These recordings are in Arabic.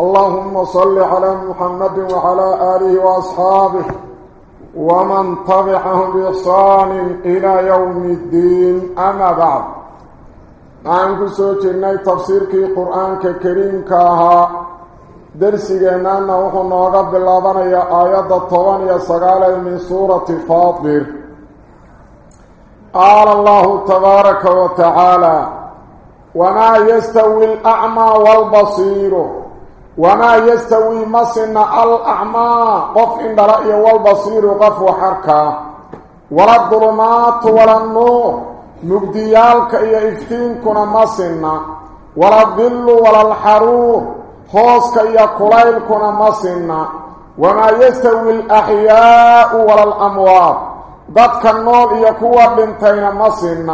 اللهم صل على محمد وعلى آله وأصحابه ومن تبعهم بإحسان إلى يوم الدين. أما بعد معانك سوچرناي تفسير كي قرآن كريم كاها. درسينا نوح نوغب باللابان يا آيات الطوان يا سقالة من سورة فاطر. قال الله تبارك وتعالى وما يستوي الأعمى والبصير وما يستوي مصن الأعمى قف إن رأي والبصير قف وحركة ولا الظلمات ولا النور مجديالك إيا إفتينكنا مصن ولا الظل ولا الحرور خوصك إيا قليلكنا مصن وما يستوي الأحياء ولا الأموات ضدك النور إيا كوى بنتين مصن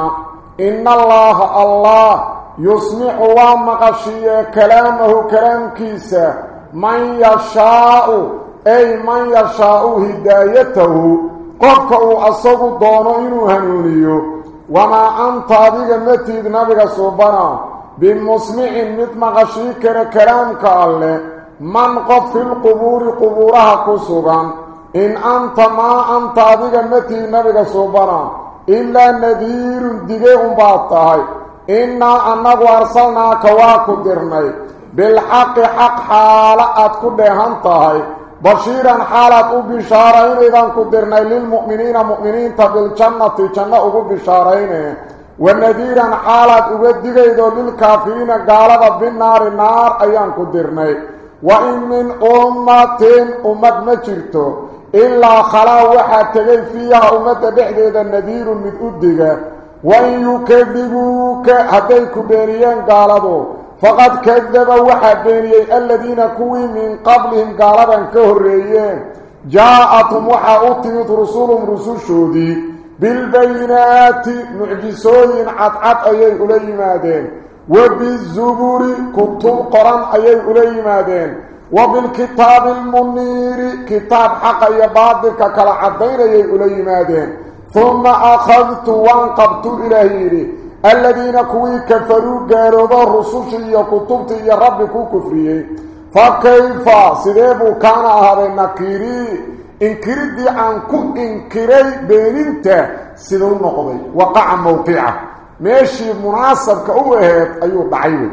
إن الله الله يسمع ومقشي كلامه كلام كيسا من يشاء أي من يشاء هدايته. قفك أصغ دونه إنو هنونيو. وما أنت أذيك متيد نبيك صوبنا بمسمع متمقشي كلامك الله من قف في القبور قبورها كسوغا إن أنت ما أنت أذيك متيد نبيك صوبنا إلا نذير دقيق باطهي إنا أنه أرسلناك واكو درني بالحق حق حالة كدهان طهي بشيرا حالة بشارين إذا كدرني للمؤمنين مؤمنين بالجنة جنة بشارين. والنذيرا حالة أبدقيدو للكافرين قالت بالنار النار أيان كدرني وإن من أمة أمة مجرته إلا خلا وحا تغي فيها أمة بحديد النذير من أدقى وإن يكذبوك هديك بينيان قالوا فقد كذب وحا بينيي الذين كوي من قبلهم قالبا كهريين جاءتهم وحا أطيت رسولهم رسول شودي بالبينات معجسوين عطعط أيي أولي مادين. وبالزبور كتب قرآن أيي أولي مادين. وبالكتاب المنير كتاب حق يبادك كالعدين أيي أولي مادين. ثم أخذت وانقبت إلهيري الذين كوي كفروا قالوا بالرسول يا كتبت يا رب كو كفريه فكيف؟ سيديبو كان هذا النكيري انكردي عن كو انكري بيننت سيدو النقضي وقع موقعه ماشي مناسب كأوهد أيوه ضعيوه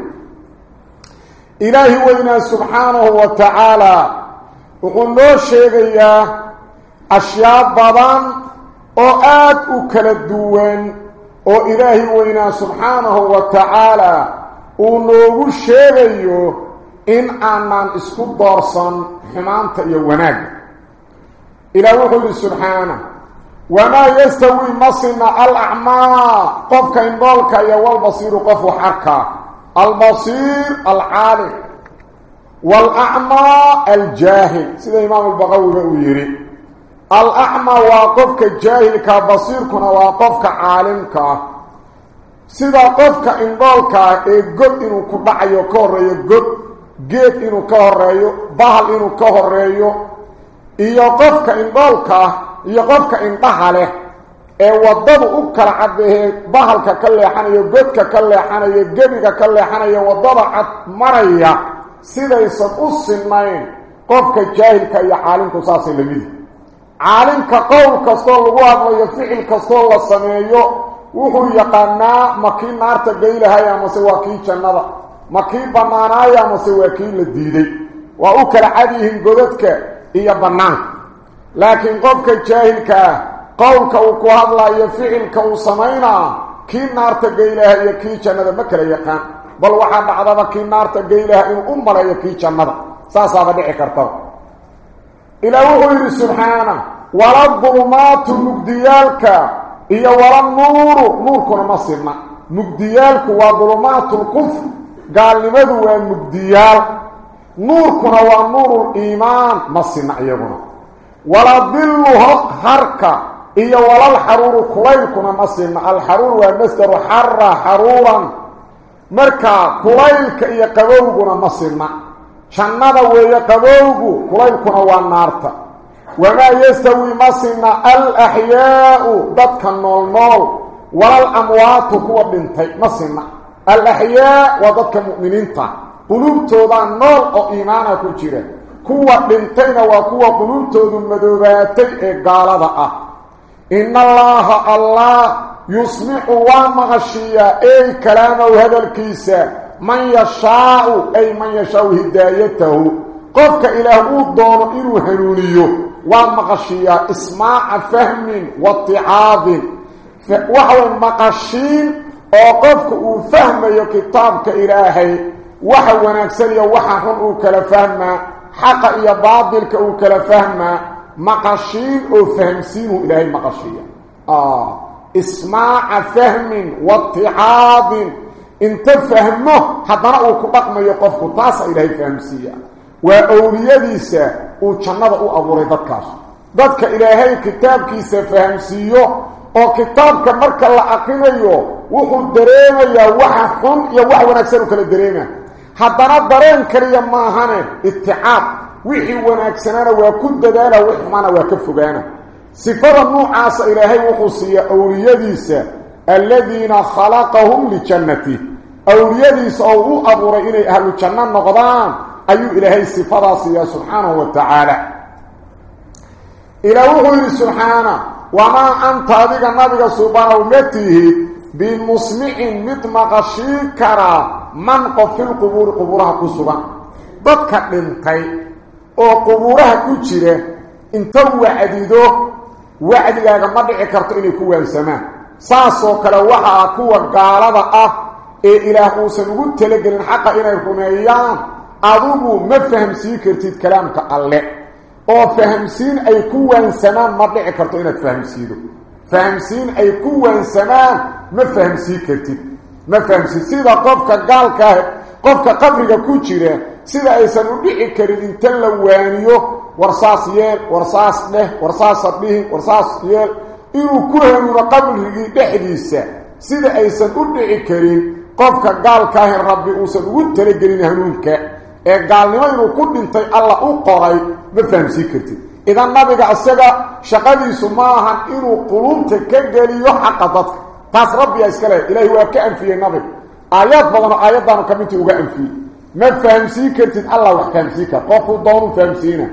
إلهي وإنا سبحانه وتعالى. وقل له شيء أشياء بضان أو اد أو كلا دوين سبحانه وتعالى ونو شيغيو ان أمان اسكو بارسن حمانت يوناج إلى وحل سبحانه وما يستوي مصنع الاعمى قف كان بالك يا والبصير قف حركا البصير العالم والاعمى الجاهل سيدنا امام البغوي يقول الأعمى وقفك جاهلك بصيركنا وقفك عالمك سيدا قفك إنضالك قد إنو كبعيو كهريو قد جيد إنو كهريو بحل إنو كهريو إيا قفك إنضالك إيا قفك ee wadadu u kala cadeeyay bahalka ka leexanayo godka ka leexanayo gebiga ka leexanayo wadada cad maraya sidaysan u sinnayn qofka jaahilka iyo caalimku saasay lamidi naarta geylahay amase waa kii jannada ma kii bannaanaaya amase waa kii la diiday waa u kala cad yihiin godadka iyo bannaanka laakiin qofka jaahilka ah qowlka uu ku hadlayo ficilka uu samaynaa kii naarta geylaha iyo kii jannada ma kala yaqaan bal waxaa dhacdaba kii naarta geylaha inuu u maleeyo kii jannada saasaaba dhici kartaba إلى وحير سبحانه ولا الظلمات مجديالك إيا ولا النور نور كنا مصرنا مجديالك وظلمات الكفر قال لماذا هو nuuruliimaan ma sinna iyaguna wala dilluho harka iyo walalxaruuru kulaylkuna ma sinna alxaruur waa masdaru xara xaruuran markaa kulaylka iyo qabowguna ma sinna kulaylkuna waa naarta wamaa yastawi ma sinna alaxyaau dadka nool nool walal amwaatu kuwa dhintay ma sinna alaxyaa waa dadka mu'miniinta quluubtoodaa nool oo iimaana ku jira kuwa dhintayna waa kuwa quluubtoodu madoobaatay ee gaalada ah ina allaaha allah yusmixu waa maqashiiyaa ey kalaamahu hadalkiisa من يشاء أي من يشاء هدايته. قفك إلى إله الدور إلو هنونيه والمقشية إسماع فهم واتعاب وحو المقشين وقفك فهم كتابك إلهي. وحو ناكسل يوحاهم أوكال فهم حق إيبادلك أوكال فهم مقشين وفهمسين إلهي المقشية آه. اسمع فهم واتعاب واتعاب انت فهمه حضره وكبق ما يقفك طاس إلى فهمسية. واوليديسا وجنبه أبوري بكاس بدك إلى هي كتابك فهمسيه أو كتابك مركة لا اقينيو وخو دريما يا وحقن يا وح وناكسر كل دريما حضره درين كريا ما هن اتعاب. وحي وناكسر أنا وكنت داله وحمانه وكفغانه سفر النوع عاص إلى هي وخصيه اوليديسا الذين خلقهم لجنتي أولياء سأقول أبو رئيلي أهل الجنة النقضان. أي إلهي سفراسي يا سبحانه وتعالى. إلى إلهي سبحانه. وما أنت هذه النبي سبحانه ومتيه بالمسمع مدمغ شكرا من قفل القبور قبورها كسبا. بدك لنقي وقبورها كجره انتو وعديده. وعدي لأنه مدعي كرتيني كوه السماء saasoo kale waxaa kuwa gaalada ah ee ilaah uusan ugu talagelin xaqa inay rumeeyaan adigu ma fahamsiin kartid kalaamka alle oo fahamsiin ay ku waansamaan ma dhici karto inaad fahamsiido fahamsiin ay ku waansamaan ma fahamsiin kartid ma fahamsiid sida qofka gaalkaah qofka qabriga ku jira sida aysan u dhici karin inta la waaniyo warsaas yeel warsaas dheh warsaasa dhihin warsaas yeel inuu ku hanuuno qabrigii dhexdiisa sida aysan u dhici karin qofka gaalkaahi rabbi uusan ugu talagelin hanuunka ee gaalnimo inuu ku dhintay alla u qoray ma fahamsiin kartid idan nabiga isaga shaqadiisu ma ahan inuu quluubta ka geliyo xaqa dadka taas rabbiya iska leh ilaahi waa ka anfiyey nabiga aayaad badanoo aayaddaanu ka midta uga anfiyey ma fahamsiin kartid allah wax fahamsiin kara qofkuu doonu fahamsiina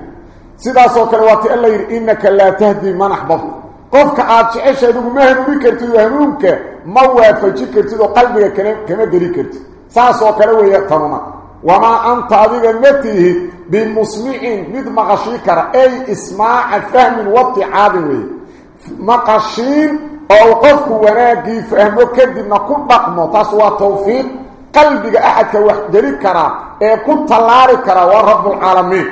sidaasoo kale waa ti alla yidhi innaka laa tahdii man axbabta qofka aada jecesha adigu ma hanuuni kartid oo hanuunka ma waafaji kartid oo qalbiga kama kama geli kartid saasoo kale weeya tanuna wamaa anta adiga ma tihid bimusmicin mid maqashii kara ay ismaaca fahmin waticaadin weeye maqashiin oo qofku wanaaggii fahmo kadibna ku dhaqmo taas waa tawfiiq qalbiga axadka wax geli karaa ee ku tallaari kara waa rabbulcaalamiin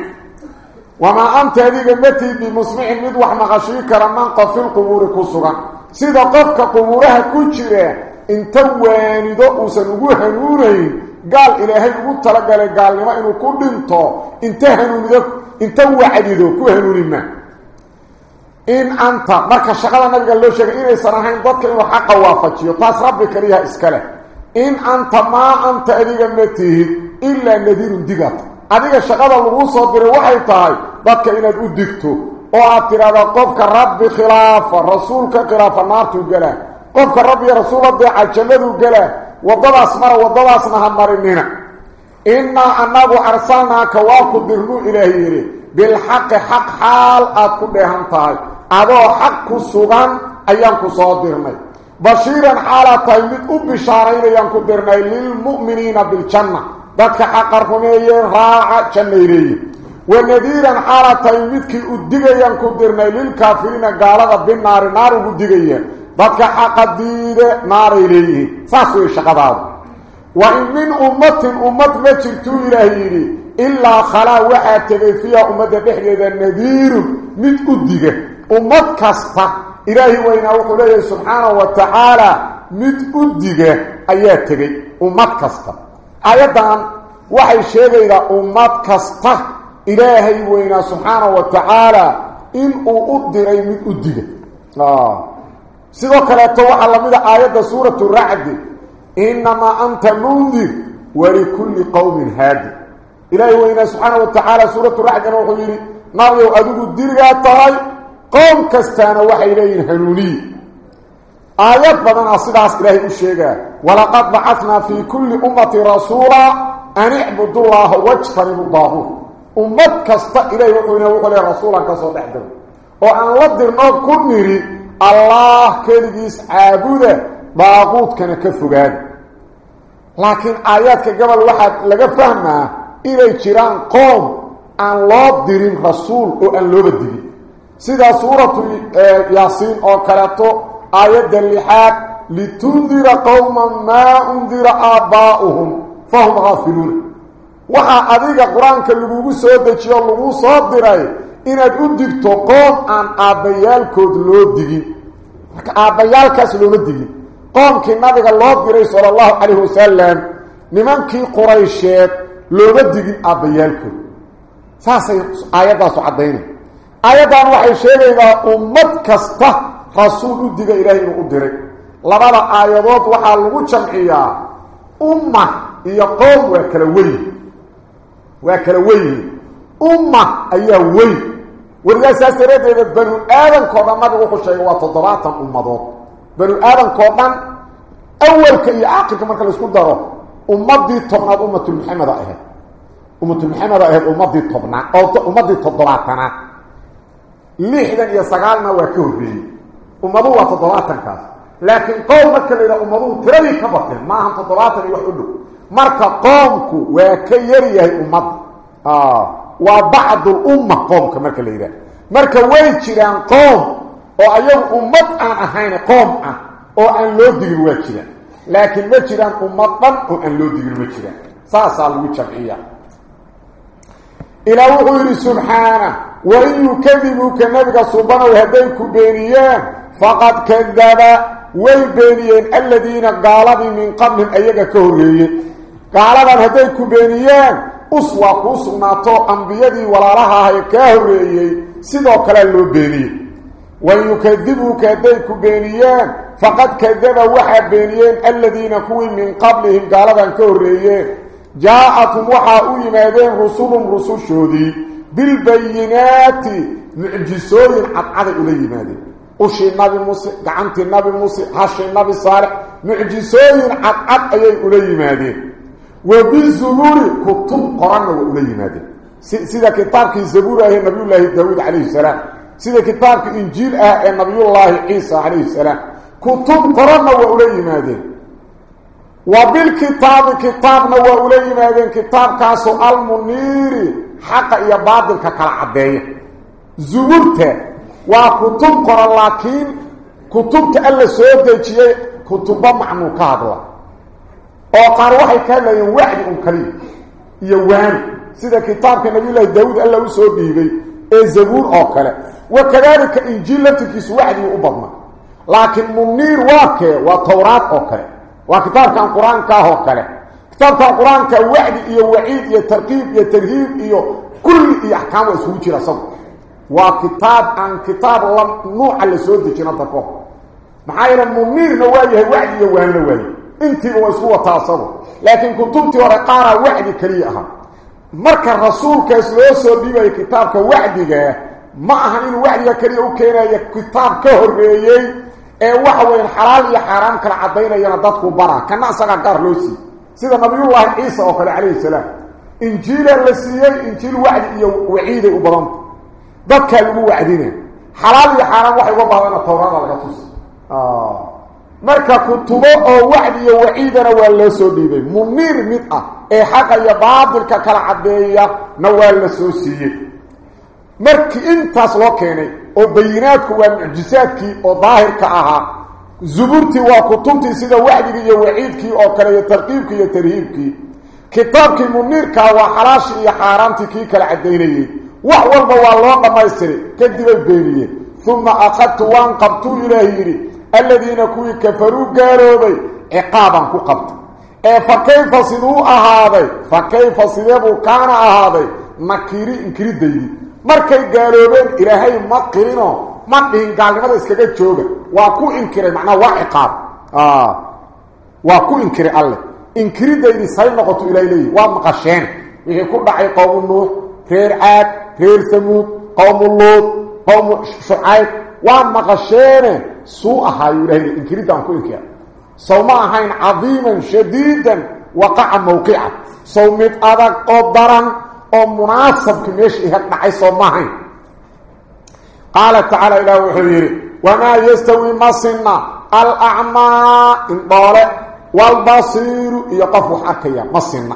wamaa anta adiga ma tihid bimusmicin mid wax maqashii kara man qof filqubuuri ku sugan sida qofka qubuuraha ku jira inta waanido uusan ugu hanuunayn gaal ilaahay ugu talagalay gaalnimo inuu ku dhinto inta hanuunido inta wacdido ku hanuunima in anta marka shaqada nabiga loo sheegay inaysan ahayn dadka inuu xaqa waafajiyo taas rabbi kaliyaha iska leh in anta maa anta adiga adiga shaqada laguu soo diray waxay tahay dadka inaad u digto oo aad tidhahda qofka rabbi khilaafa rasuulka khilaafa naartuu galaa qofka rabbi rasuul adeeca jannaduu galaa waddadaas mara waddadaasna ha marinina innaa annagu arsalnaaka waa ku dirnuu ilaahi yidhi bilxaqi xaq xaal aad ku dheehan tahay adoo xaq sugan ayaan ku soo dirnay bashiiran xaalaad tahay mid u bishaaraynayaan ku dirnay lilmu'miniina biljanna dirnay lilkaafiriina gaalada binaari naar ugu digaya dadka xaqa diide naaray leeyihiin saas way shaqadaada wa in min ummatin ummad ma jirtuu ilaah yidhi ilaa khalaa waxaa tegay fiiha ummadda dhexdeeda nadiirun mid u diga ummad kasta ilaahi weynaa wuxuu leeyahay subxaanahu wa tacaala mid u diga ayaa tegey ummad kasta aayaddan waxay sheegaydaa ummad kasta ilaahay weynaa subxaanahu wa tacaala in uu u diray mid u diga sidoo kaleeto waxaa la mida aayadda suuratu racdi innamaa anta mundir walikulli qowmin haadi ilaahay weynaa subxaanahu wa tacaala suuratu racdina wuxuu yidhi nabigow adigu dirigaa tahay qowm kastaana waxay leeyihin hanuuniyi ah fii kulli ummati rasuula an icbudu llaaha wajtanibu daabuut ummad kasta ilahay wuxuuna wuxuu leehay rasuulan ka soo dhex diro oo aan la dirnoo ku nidhi allah keligiis caabuda daaquudkana ka fogaada laakiin aayaadka gobol waxaa laga fahmaa inay jiraan qoom aan loo dirin rasuul oo aan looba digin sida suuratu yaasiin oo kaleeto aayadda lixaad litundira qowman maa undira aabbaa'uhum fahum haafiluuna waxaa adiga qur-aanka lagugu soo dejiyo lagu soo diray inaad u digto qoom aan aabbayaalkood loo digin marka aabbayaalkaas looma digin qoomkii nabiga loo diray sala allahu calayhi wasalam nimankii quraysheed looma digin aabbayaalkood saasay aayaddaasu caddaynay aayaddan waxay sheegaydaa ummad kasta labada aayadood waxaa lagu jamciyaa umma iyo qoom waa kala weyn waa kala weyn umma ayaa weyn weligaas saas daraaddeeda banu aadankoo dhan nabigu wuxuu sheegay waa toddobaatan ummadood banu aadankoo dhan awalka iyo caaqilka marka laisku daro ummadii tobnaad ummatul maxameda ahayd ummatul maxameda ahayd ummadii tobnaad oo ummadii toddobaatanaad lixdan iyo sagaalna waa ka horreeyey ummaduhu waa toddobaatankaas laakiin qoom marka la yidhaha ummaduhu tiradii ka bateen maahan toddobaatan iyo wax u dhow marka qoomku waa ka yaryahay ummadda waa bacdul umma qoomka marka la yidhaha marka way jiraan qoom oo ayagu ummad aan ahayn qoom ah oo aan loo digin waa jiraan laakiin ma jiraan ummad dhan oo aan loo digin ma jiraan saasaa lagu jamciya ilaa wuxuu yidhi subxaana wain yukadibuuka nabiga subanow hadday ku beeniyaan فقد كذب والبينيين الذين قالوا من قبل أيها كهوريين قالوا هديك بينيين أسوى قصنا طوء أنبيدي ولا رها هي كهوريين سيدوك للو بينيين. ويكذبوك هديك بينيين فقد كذب واحد بينيين الذين كوين من قبلهم قالوا كهوريين جاءتم وحاوي مادين رسولهم رسول شهدي بالبينات معجسوين عقاد إليه مادين ushii nabi muuse gacantii nabi muuse hashii nabi saalex mucjisooyin cadcad ayay ula yimaadeen wa bizuburi kutub qoranna waa ula yimaadeen sida kitaabkii zabuur ah ee nabiyullaahi daawuud calayhi salaam sida kitaabkii injiil ah ee nabiyullaahi ciisa calayhi salaam kutub qoranna waa ula yimaadeen bilkitaabi kitaabna waa ula yimaadeen kitaabkaasoo almuniiri xaqa iyo baadilka kala caddeeya zuburta iyo waani sida kitaabka nabiyullaahi daawuud alla u soo dhiibay ee zabuur oo kale wa kadaalika injiil laftirkiisu wacdigii u badna laakiin muniir waa kee waa towraad oo kale waa kitaabkan qur-aanka ah oo kale kitaabkan qur-aanka wacdi iyo waciid iyo tarqiib iyo tarhiib iyo kulli iyo axkaam waa iskugu jira asagu وكتاب عن كتاب لم نوع على سوده جنته معايل المنير نواجه وعدي وهنوي انت وسو تعصب لكن كنتم ورقاره وحدي كليها مركه الرسول كيس لو سو كتاب وحدي ما هنين وحدي كلي أو كينا يا كتاب كهربيهي اي واخ وين حلال يا حرام كلا عدينا يا ددك برا كان اسغا قر لوسي سيدا نبي الله عيسى عليه السلام انجيل الرسول انجيل وحدي وعيده وبرامته dadkaa lagu wacdina xalaal iyo xaaraam waxay uga bahdana towrada laga tusi marka kutubo oo wacdi iyo waciidana waa loo soo dhiibay muniir mid ah ee xaqa iyo baadilka kala caddeeya na waa la soo siiyey markii intaas loo keenay oo bayinaadku waa mucjisaadkii oo daahirka ahaa zuburtii waa kutubtii sida wacdigii iyo waciidkii oo kale iyo tarqiibkii iyo tarhiibkii kitaabkii muniirkaa waa xalaashii iyo xaaraamtii kii kala caddaynayey وحوال بوالوان قميسري كدب البيرية ثم أخذت وانقبت إلهيري الذين كوي كفروا قاروبي عقابا كو قبت فكيف صدوء هذا فكيف صدبوا كان هذا مكيري انكري ديدي مركي قاروبين إلهي مقرنو من بهم قال ماذا اسكتت جوغا واكو انكري معنى واعقاب واكو انكري الله انكري ديدي سيناقوتو إلهي وامقشين ويكو بحي قوم النور ثير عاد ثير ثمود قوم اللوط قوم شعيب وما قشيرة سوء حيره يعني انكريتان كلك سوما هاين عظيما شديدا وقع موقعا. سوميت أدك قدرا ومناسب كميش إهد معي سوما هاين قال تعالى إلى وحبيري وما يستوي مصنع الأعماء انطالة والبصير يقف حكيا. مصنع.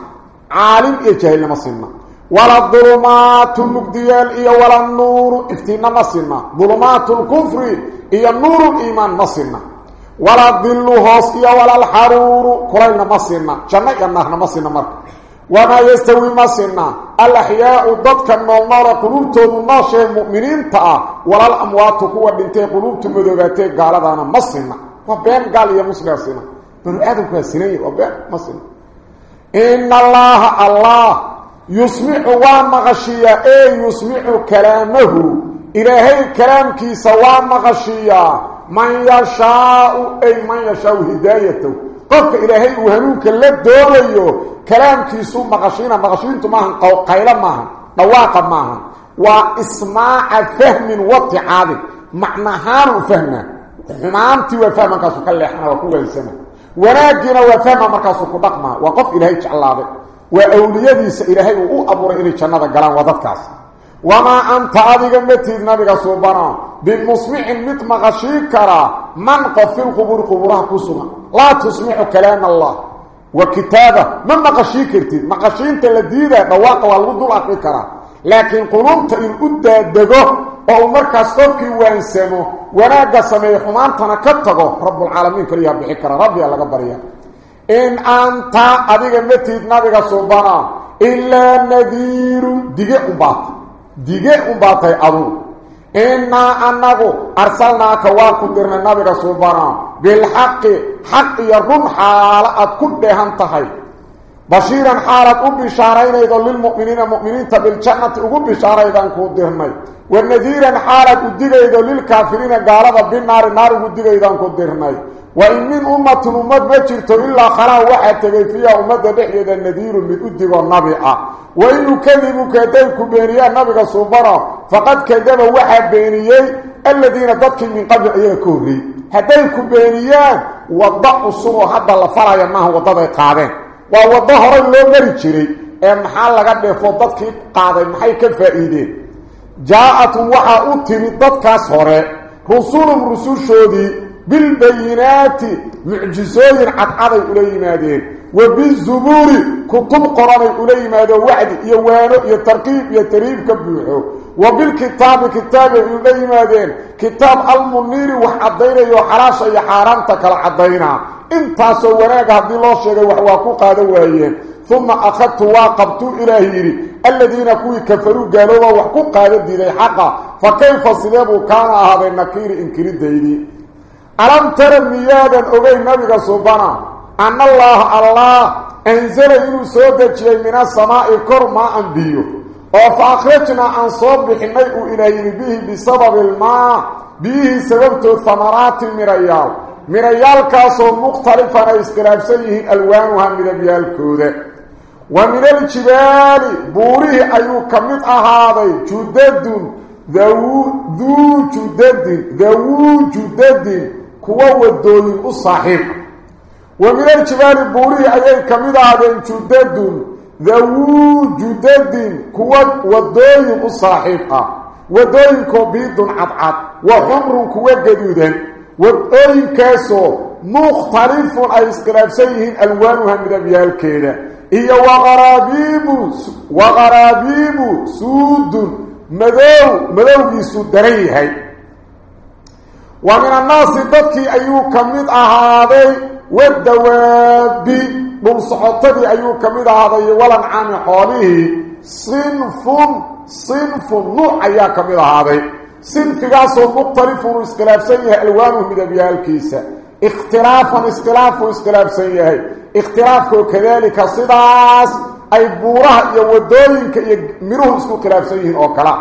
عالم يجهل مصنع. Sinna wala dulumaatu mugdiyaal iyo wala nuuru iftiinna ma sinna dulumaatu lkufri iyo nuuru liimaan ma sinna wala dillu hoos iyo wala alxaruuru kulaylna ma sinna janno iyo naarna ma sinna marka wamaa yastawi ma sinna alaxyaau dadka noolnoole quluubtoodu nooshae mu'miniinta ah walal amwaatu kuwa dhintay quluubtu madoobaatee gaaladaana ma sinna waa been gaal iyo musligaa يسمع وما ومغشية أي يسمع كلامه. إلهي كلامك ما مغشية من يشاء أي من يشاء هدايته. قفك إلهي وهنوك للدور ليه كلامك سوى مغشينا مغشينتو ماهن قيلا ماهن نواقا ماهن. وإسماع فهم وطي عادي. معنى هانو فهم همانتي وفهم كاسو كالي إحنا وكوه السماء وناجينا وفهم كاسو كبقما وقف إلهي الله. Wamaa anta adiga matid nabiga suubana bimusmicin mid maqashii karaa man qof filqubuuri quburaha ku sugan laa tusmicu kalaam allah wa kitaaba ma maqashii kartid maqashiinta la diidaa dhawaaqa waa lagu dul aqri karaa laakiin qulubta in u daadego oo uu markaas qofkii waansamo wanaagga sameeyo xumaantana ka tago rabbulcaalamiin kaliyaa bixi kara rabbiga laga barya nabiga suubana ilaa nadiiru dige umbaata dige umbaatay aduu innaa annagu arsalnaaka waa ku dirnay nabiga suubana bilxaqi xaq iyo run xaalo aad ku dheehan tahay بشيرا حارت أم شارين أيضا للمؤمنين المؤمنين تبل جنة أم شارين أيضا كود درمي ونذيرا حارت أدق أيضا للكافرين قالت بالنار النار أدق أيضا كود درمي وإن من أمة أمة بجرت إلا خلا واحد تغي فيها أمة بحية النذير من أدق النبي. وإن يكذبك ديك بينيه النبي صبرا فقد كذب واحد بينيه الذين قدك من قبل إيكوري هديك بينيه وضع الصمو حتى الله فرع يماه وضع قادم waa waddo horay loo mari jiray ee maxaa laga dheefo dadkii qaaday maxay ka faa'iideen jaa-atum waxaa u timid dadkaas hore rusulum rusushoodii bilbayinaati mucjisooyin cadcaday ula yimaadeen wa bizubuuri kutub qoranay ula yimaadeen wacdi iyo waano iyo tarkiib iyo tariib ka buuxo wa bilkitaabi kitaabay ula yimaadeen kitaab almuniiri wax caddaynayo xalaasha iyo xaaraanta kala caddaynaa انت سو وراغ هدي لو شيغي واخ واكو قادا وايين ثم اخذت واقبت الهيري الذين كوي كفروا قالوا واخو قادا ديري حقا فكيف صلبوا كان هذا النكير انكري ديدي الم ترى مياد اوغي نبي سبحانه ان الله الله انزل يرسود تشي من السماء كرما انبيو وفاخرتنا عن صوب بحنيء إلى يربيه بسبب الماء به سببت ثمرات المريال من ريالك صوم مختلفة اسقلاف سيه ألوانها من ريال كودة ومن الجبال بوريه أيو كمت أهادي جدد ذو ذو جدد ذو جدد كوى ودوي الصحيح ومن الجبال بوريه أيو كمت أهادي جدد ذو جدد كوى ودوي الصحيح ودوي كبيد عطعط وهمر كوى جدودين والأين كاسو مختلف الأسقراب سيهن ألوانها من أبياء الكينة إيا وغرابيب وغرابيب سود مدو مدو في سودريه ومن الناس ضدكي أيو كميد أهادي والدواب بمصحطي أيو كميد أهادي ولا عن حاله صنف صنف نوع أيا كميد أهادي. Sinfigaasoo mukhtalifun iskhilaafsan yahay alwaanuhu midabyaalkiisa ikhtilaafan iskhilaafuu iskhilaafsan yahay. اختلافك كذلك صداس أي بورها يودوينك يمروه اسكو خلافسيين أو كلا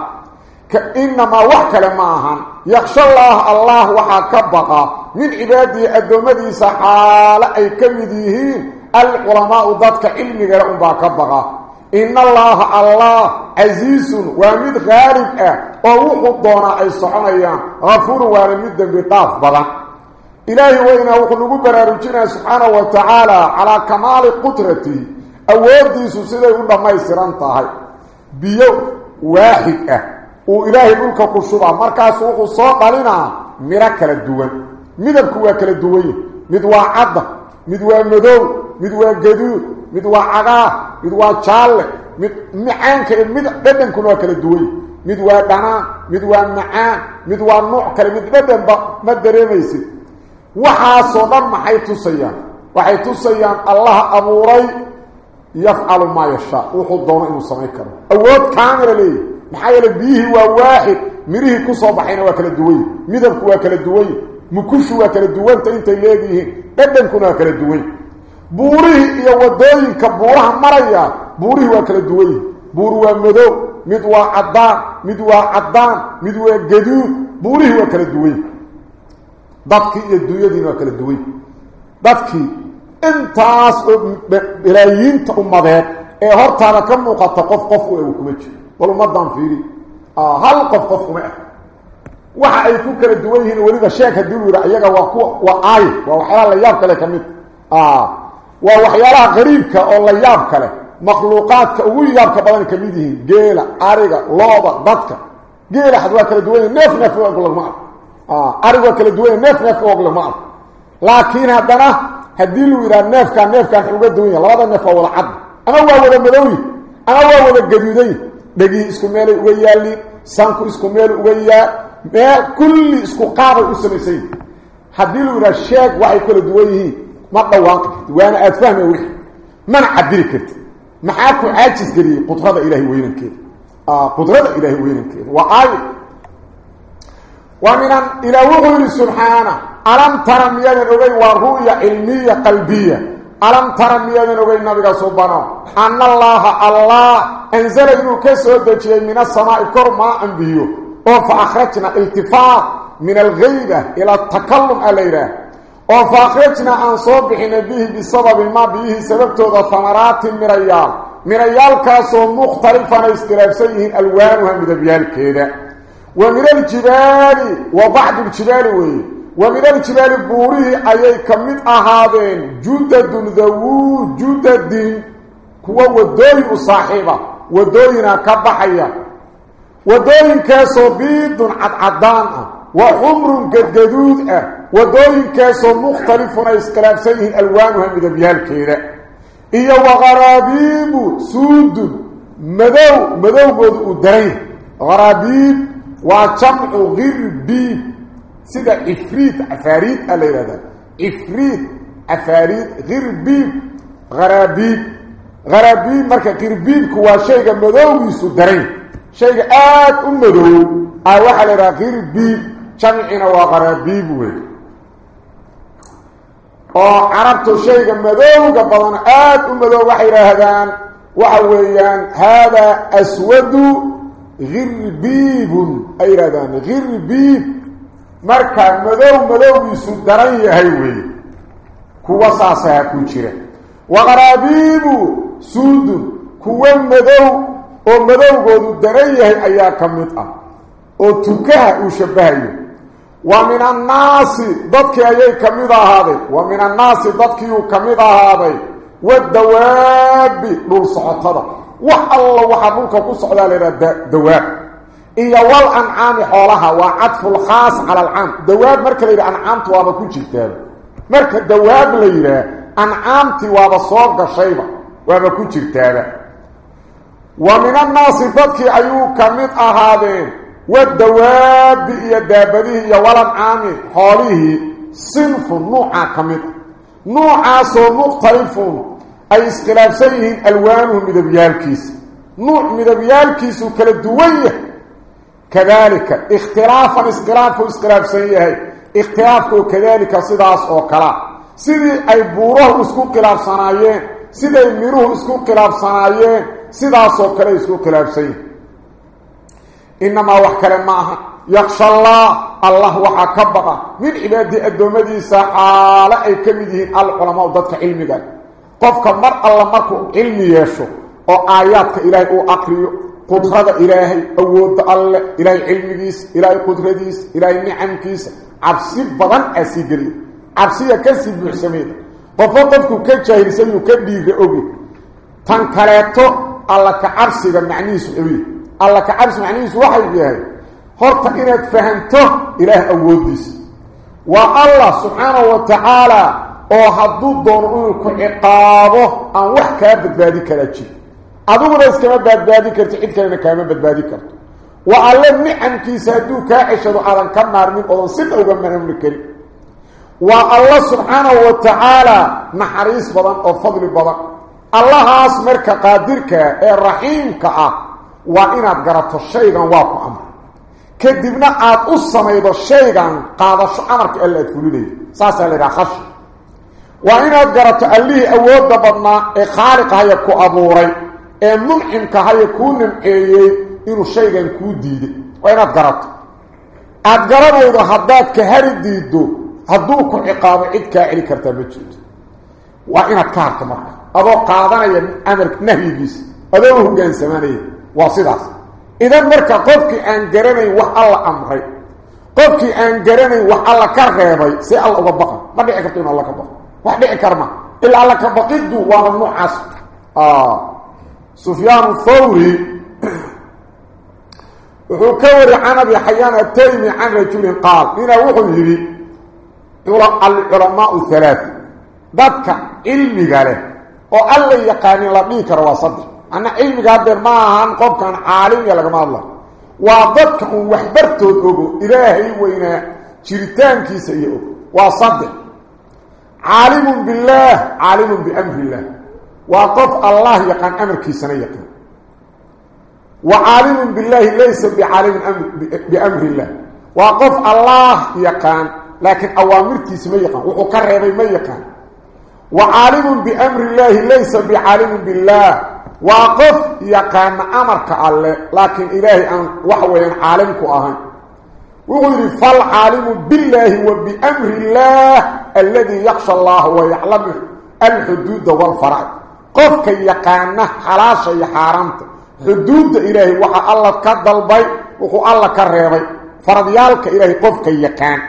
كإنما وحكا لماها يخشى الله الله وحا كبقى من عباده الدومدي سحال أي كمديهين العلماء ضدك علمي غير أنبا كبقى إن الله الله عزيز ومد غارب أه. ووحو الدونا أي صحنيا غفور ومد بطاف بغا إلهي وإنه وقلقوا براروجنا سبحانه وتعالى على كمال قدرته أودي سيدي يقول ما يسيران طاهي. بيو واحد أه. وإلهي ملك قصبا مركز وقو صوت لنا مراكل الدوان مدبكوا كلا الدوان مدوا عضة. مدوا مدو. مدوا قدود مدوا عقاه مدوا جال mid macaanka mid dhadhankuna waa kala duwan mid waa dhanaan mid waa macaan mid waa nooc kale mid dhadhanba ma dareemaysid waxaasoo dhan maxay tusayaan waxay tusayaan allaha abuuray yafcalu maa yashaa wuxuu doono inuu samayn karo awood kaamila leeyahy maxaa yeele biyihii waa waaxid mirihii ku soo baxayna waa kala duwan midabku waa kala duwan mukushu waa kala duwanta intay leegyihiin dhadhankuna waa kala duwan buurihii iyo wadooyinka buuraha maraya buurihii waa kala duwan yihin buur waa madow mid waa caddaan mid waa caddaan mid waa gaduud buurihii waa kala duwan dadkii iyo dunyadiina waa kala duwan dadkii intaas oo balaayiinta ummadeed ee hortaada ka muuqata qof qof u egu kuma jiro bal ummadan fiiri hal qof qof kuma ah waxa ay ku kala duwan yihiin weliba sheek haddii uu yidha iyaga waa kuwa waa aayo waa waxyaalaha la yaab kale ka mid dadka geela had waa kala duwan yihin neef neef og lagma arko ariga waa kala duwan yihin neef neef og lagma arko laakiin haddana haddii lu yidhaha neefkaan neefkaan uga duwan yahay labada neef waa wada cad ama waa wada madowyi ama waa wada gaduuday dhegii isku meelay uga yaaliin sanku isku meel uga yaa meel kulli isku qaabay u samaysan yihin haddii lu yidhaha sheeg waxay kala duwan yihiin waana aada fahmay wixii mana cabiri karti maxaa ku caajis geliyey qudrada ilaahay weynankeeda qudrada ilaahay weynankeeda waa aayo ومن إلى وغير سبحانه. ألم ترى ميانا أغي ورؤية علمية قلبية؟ ألم ترى ميانا أغي النبي سبحانه؟ أن الله الله أنزل إنه كسودة من السماء كرما أنبيه فأخرجنا التفاق من الغيبة إلى وفأخرجنا أن صبحنا به بسبب ما به سببته ثمرات مريال مريال كاسو مختلفا استلاف سيه ألوانها من دبيال كده ومن الجبال وبعض الجبال ومن الجبال بوريه أي كمت أهادين جدد ذو جدد كوا ودوي صاحبة ودوينا كبحية ودوين كاسو وحمر ودوين كاسو مختلف اسكلاف سيه ألوانها من دبيال كده إيا وغرابيب سود مدو مدو قد دريه غرابيب وجمع غربي. سيدا إفريت عفاريت اللي هذا. إفريت عفاريت غربي. غرابيب. غرابيب مركا غربيب كوا شيء مدوي سدرين شيء آت أمدو. أوحى لرا غربيب. جمعنا وغرابيب وي. وعربت شيء مدوي قبضان آت أمدو وحي رهدان وحويان هذا أسود غربيب أي رادان غربيب مركا مدو مدو يسدران يهيوي كوا ساسا كوشيرا وغرابيب سود كوا مدو أو مدو قودو دران يهي ايا كمتا أو تكها وشبهي ومن الناس ضدك ايا كمتا هذا ومن الناس ضدك كمتا هذا والدواب دول صعطة wax alla waxa dhulka ومن الناس ضدك أيه كميدة هذه ومن الناس ضدك أيه كميدة هذه والدواب للصحطرة وحالله وحبوك كسعودة للدواب إيه والأنعام حولها وعطف الخاص على العام دواب مركة ليرى أنعام توابا كجي تابا مركة دواب ليرى أنعام توابا صوبك شايفا وابا كجي تابا ومن الناس ضدك أيه كميدة هذه والدواب يا دابره يا ولد عامي. حاله صنف نوع كامل نوع صو مختلف أي اختلاف سيه ألوانهم إذا بيالكيس. نوع من بيالكيس وكل دوية. كذلك اختلاف اختلاف اختلاف سيه اختلاف كذلك صدع أو كلا. سيدي أي بوره اسكو خلاف صنايه سيدي ميره اسكو خلاف صنايه سيدا سو كلا اسكو خلاف سيه addoommadiisa xaalo ay ka mid yihiin alculamaau dadka cilmiga qofka mar alla markuu cilmi yeesho oo aayaadka ilaahay uu aqriyo qudrada ilaahay awoodda alle ilaahay cilmigiisa ilaahay qudradiisa ilaahay nicamkiisa cabsi badan aa sii geliya cabsiya kasii buuxsameeda qofo qofku ka jaahilsayuu ka dhiiga ogi tan kaleeto alla ka cabsiga macnihiisu xuriya الله كعبس معنيس وحي بيهي هرطة إنك فهمته إله أوديس والله سبحانه وتعالى أحضو دونعوك عقابه أن وحكا بدبادي كالتشي أدوه ناس كما بدبادي كالتي إذ كان إنك كما بدبادي كالتو وعلم نعم كي سادو كاعشدو على الكمار من أضن ستة وقمنا من الكريم والله سبحانه وتعالى نحريس بضان أو فضل بضان الله أصمرك قادرك الرحيمك أه qaadasho amarka alla aad fulinaydo saasaa la yidhaha khashi waa inaad garato allihii awoodda badnaa ee khaaliqahaya ku abuuray ee muncimka haya kuu nimceeyey inuu shaygan kuu diiday waa inaad garato aada garanaydo haddaad ka hari diiddo hadduu ku ciqaabo cid kaa celi kartaa ma jirto waa inaad ka harto marka adoo qaadanaya amar nahyigiisa adoo u وصدق إذا مركا قفك أن جرمي وح أمري قفك أن جرمي وح الله كرغيبي سي الله أبقى ما دعك تقول الله كبقى وح دعك كرمى إلا الله كبقيد وممنوع عصر سفيان الثوري وكوري عن أبي حيان التيمي عن رجل قال من وحو يري ترى العرماء الثلاثة ذاتك علمي قاله وقال لي يقاني لبيك رواصدر أن علمي قادر ماهان قوب كان يا لك الله. وضدك وحبرتو الأبو إلهي وإنا شريتان كي سيئو وصدق عالم بالله عالم بأمه الله. وقف الله يقان أمر كي سنيقن وعالم بالله ليس بعالم بأمه الله. وقف الله يقان لكن أوامر كي سميقن وأكرر بي وعالم بأمر الله ليس بعالم بالله. وقف يقام امرك الله لكن إلهي ان وحوين عالمك اهن وقل فالعالم بالله وبامر الله الذي يخشى الله ويعلم الحدود والفرائض قف يقام خلاص يا حرمت حدود إلهي وحا الله كدلب وخو الله كريب فرض يالك اله قف يقام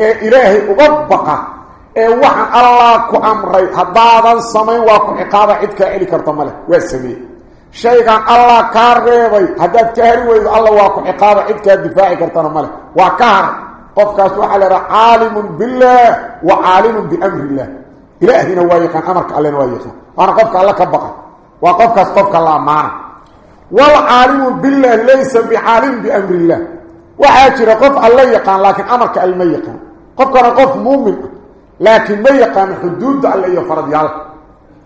إلهي وبقه ee waxaan allah ku amray haddaadan samayn waa ku ciqaaba cid kaa celi karta ma leh waa sameeye shaygan allah kaa reebay haddaad ka hari weydo alla waa ku ciqaaba cid kaa difaaci kartana ma leh waa ka haray qofkaas waxaa la idhaha caalimun billaah wa caalimun biamri illah ilaahina waa yaqaan amarka allena waa yaqaan waana qofka alla ka baqa waa qofkaas qofka la ammaana walcaalimu billah laysa bicaalimin biamri illah waxaa jira qof alla yaqaan laakiin amarka alle ma yaqaan qofkana qof muumin ah لكن ما يقان حدود الله يفرض يالك.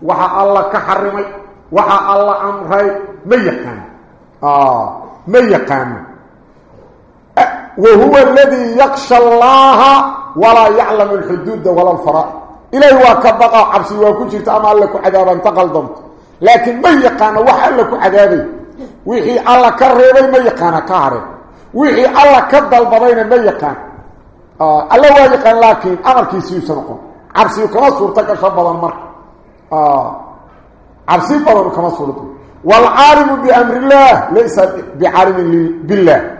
وحا الله كحرمي وحا الله أمري ما يقان. آه ما يقان. وهو الذي يقشى الله ولا يعلم الحدود ولا الفراء إليه وكبقى عبسي وكوشي تأمى لك عذابا تقل ضمت لكن ما يقان وحا لك عذابي وحي الله كرمي ما يقان كهرم وحي الله كدل بضين ما يقان. آه، الله واجقا لكن أمر كيسي يسنقون عرسي كما صورتك شبضا مرك آه، عرسي فضل كما صورتك والعارم بأمر الله ليس بعالم بالله.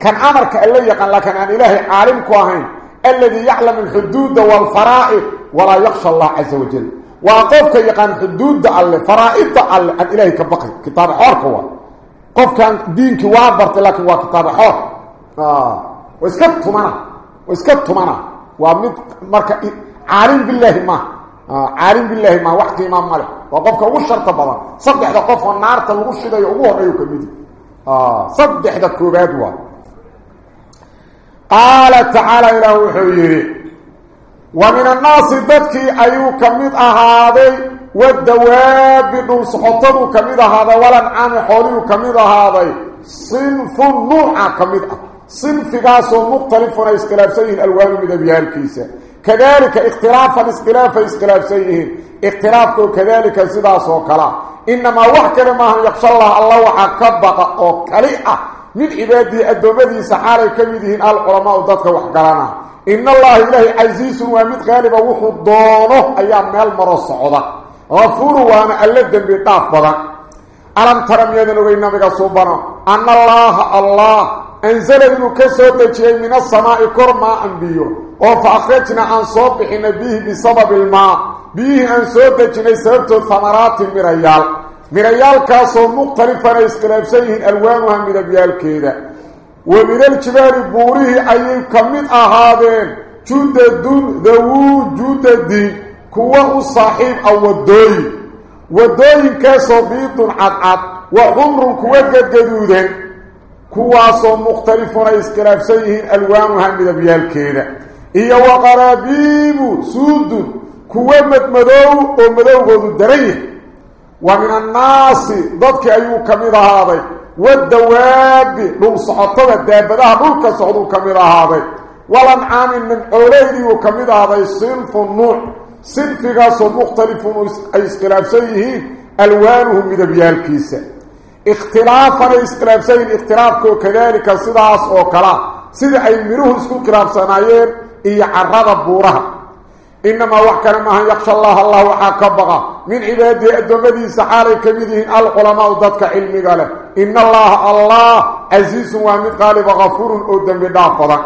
كان أمر كالله يقن لكن عن إلهي عالم كواهين. الذي يعلم الحدود والفرائض ولا يخشى الله عز وجل. وقفك يقن حدود الفرائض عن إلهي كبقي. كتاب عرقوا قفك دينك وابرت لكن هو كتاب عرق آه، واسكبت منه وإسكت معنا وامد مركة إيه؟ عارين بالله ما. آه، عارين بالله ما. وقت إمام مالك. وقفك وشرطه بابا صدح ده قف النار تلغشد يغوه ايوك كميدي. آه صدح ده كوباد وا. قال تعالى له وحيري ومن الناس ذاتك أيو كميد اهادي والدواب دون صحته كمد هذا ولا عن حوله كميد اهادي صنف النوع كميد هذا sinfigaasoo mukhtalifun ay iskhilaafsan yihiin alwaanu midabyaalkiisa كذلك اختلافا اسخلافا اسخلاف سيئين اختلافك كذلك سداس وكلا إنما وحكنا ما يخشى الله الله وحكبق وكلئة من عباده الدومدي سحاري كميدهن العلماء ضدك وحكرانا إن الله إلهي عزيز ومد غالب وحو دونه أيام مال مرس غفور وأنا ألدن بطاف بضا. ألم ترم يدن وين نبغى صوبنا أن الله الله أنزل إنه كسوة من السماء كرما أنبيو. وفأخرجنا عن صوبحنا به بسبب الماء. به أن سوة سببت ثمرات مريال. مريال كاسو مختلفا اسكلاف سيهن ألوانها من أبيال كيدا. ومن الجبال بوريه أي كمد أهادين. جدد ذو جدد كوه الصاحب أو الدوي. والدوي كاسو بيض عدعد وحمر كوه قدودين. كواسو مختلفون اسكلاف سيهن ألوانها من أبيال كيدا إيا وقرابيب سود كوه مدمدو ومدو قدو دريه ومن الناس ضدك أيو كمد هذا والدواب دول صعطة الدابدها دول كسعدوا كمد هذا والانعام من أوليدي وكمد هذا صنف النوع صنف قاسو مختلف اسقلاف سيه ألوانهم من أبيال كيسة اختلافا اسقلاف سيه اختلاف كذلك صداس وكلا سيد أي مروه اسكو كراب سنايين إيا عرض بورها. إنما وحكنا ما يخشى الله الله وحاكبغا من عباده الدمدي سحالي كميدهن العلماء ضدك علمي قال إن الله الله عزيز ومن غالب غفور أدن بدافضا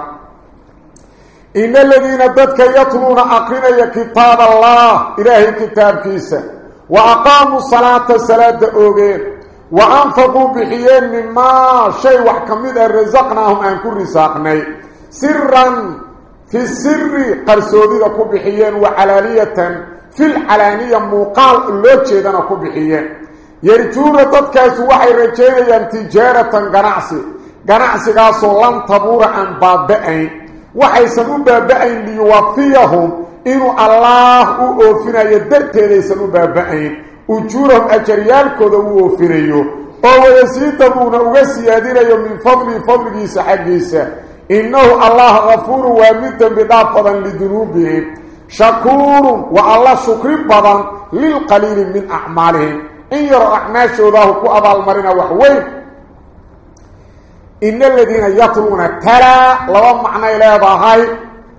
إن الذين ضدك يطلون أقرنا كتاب الله إلهي كتاب كيسا وأقاموا الصلاة صلاة أوغين وأنفقوا بحيين مما شيء وحكمد رزقناهم أن كل رزاقني سرا في السر قرسوديدا كبخيين وعلانية في العلانية موقال اللو جيدنا كبخيين يرجون تدكاس وحي رجينيان تجارة غنعسي غنعسي قاسو لن تبور عن بابئين. وحي سنو بابئين ليوفيهم. إنو الله أوفنا يدرتين سنو بابئين. أجورهم أجريال oo wada sii tabuuna uga siyaadinayo min fadli fadligiisa xaggiisa. إنه الله غفور ومد بضافضا لذنوبهم شكور والله شكر بضا للقليل من أعمالهم إن يرى أعماشه ذاه كأبا المرنة وحوين إن الذين يطلون تلا لو معنى إلى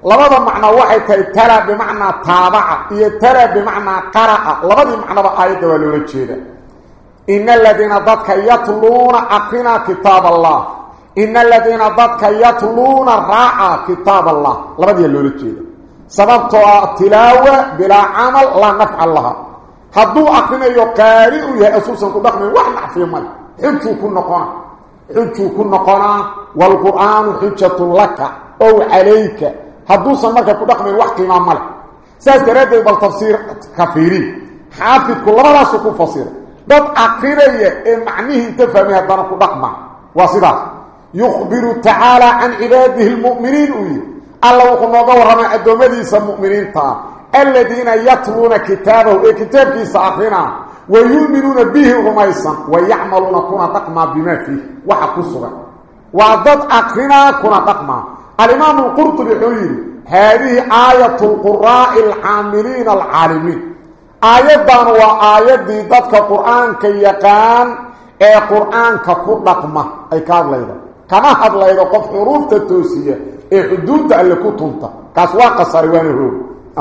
لبدا معنى وحي تلا بمعنى تابع يتلا بمعنى قرأ لبدا معنى ولولا جيدا إن الذين ضدك يطلون أقنا كتاب الله إن الذين ضدك يطلون راعى كتاب الله لبدي اللولة جيدا سببتها التلاوة بلا عمل لا نفع لها هدو أقنا يقارئ يا أسوسا قدقنا وحنا في هدو سمك قدقنا وحكي ما مال ساس تريد بالتفسير كثيرين حافظ كل مرة سكون فصير. ضد أقنا معنيه انتفهمي هدانا قدقنا وصداق يخبر تعالى عن عباده المؤمنين. وي الله وقلنا ورنا أدومديس المؤمنين تا. الذين يطلون كتابه. اي كتاب ويؤمنون به غميسا ويعملون كنا تقمى بما فيه. وحكسوا وعدد آخرنا كنا تقمى الإمام القرطبي يقول هذه آية القراء الحاملين العالمين. آيات بان وآيات دي ضدك قرآن كي يقان اي قرآن كقرق ما اي كار ليدا كما هاد ليدا قف حروف تتوسية. اي حدود اللي كتنطا كاسواق الصريوان هو.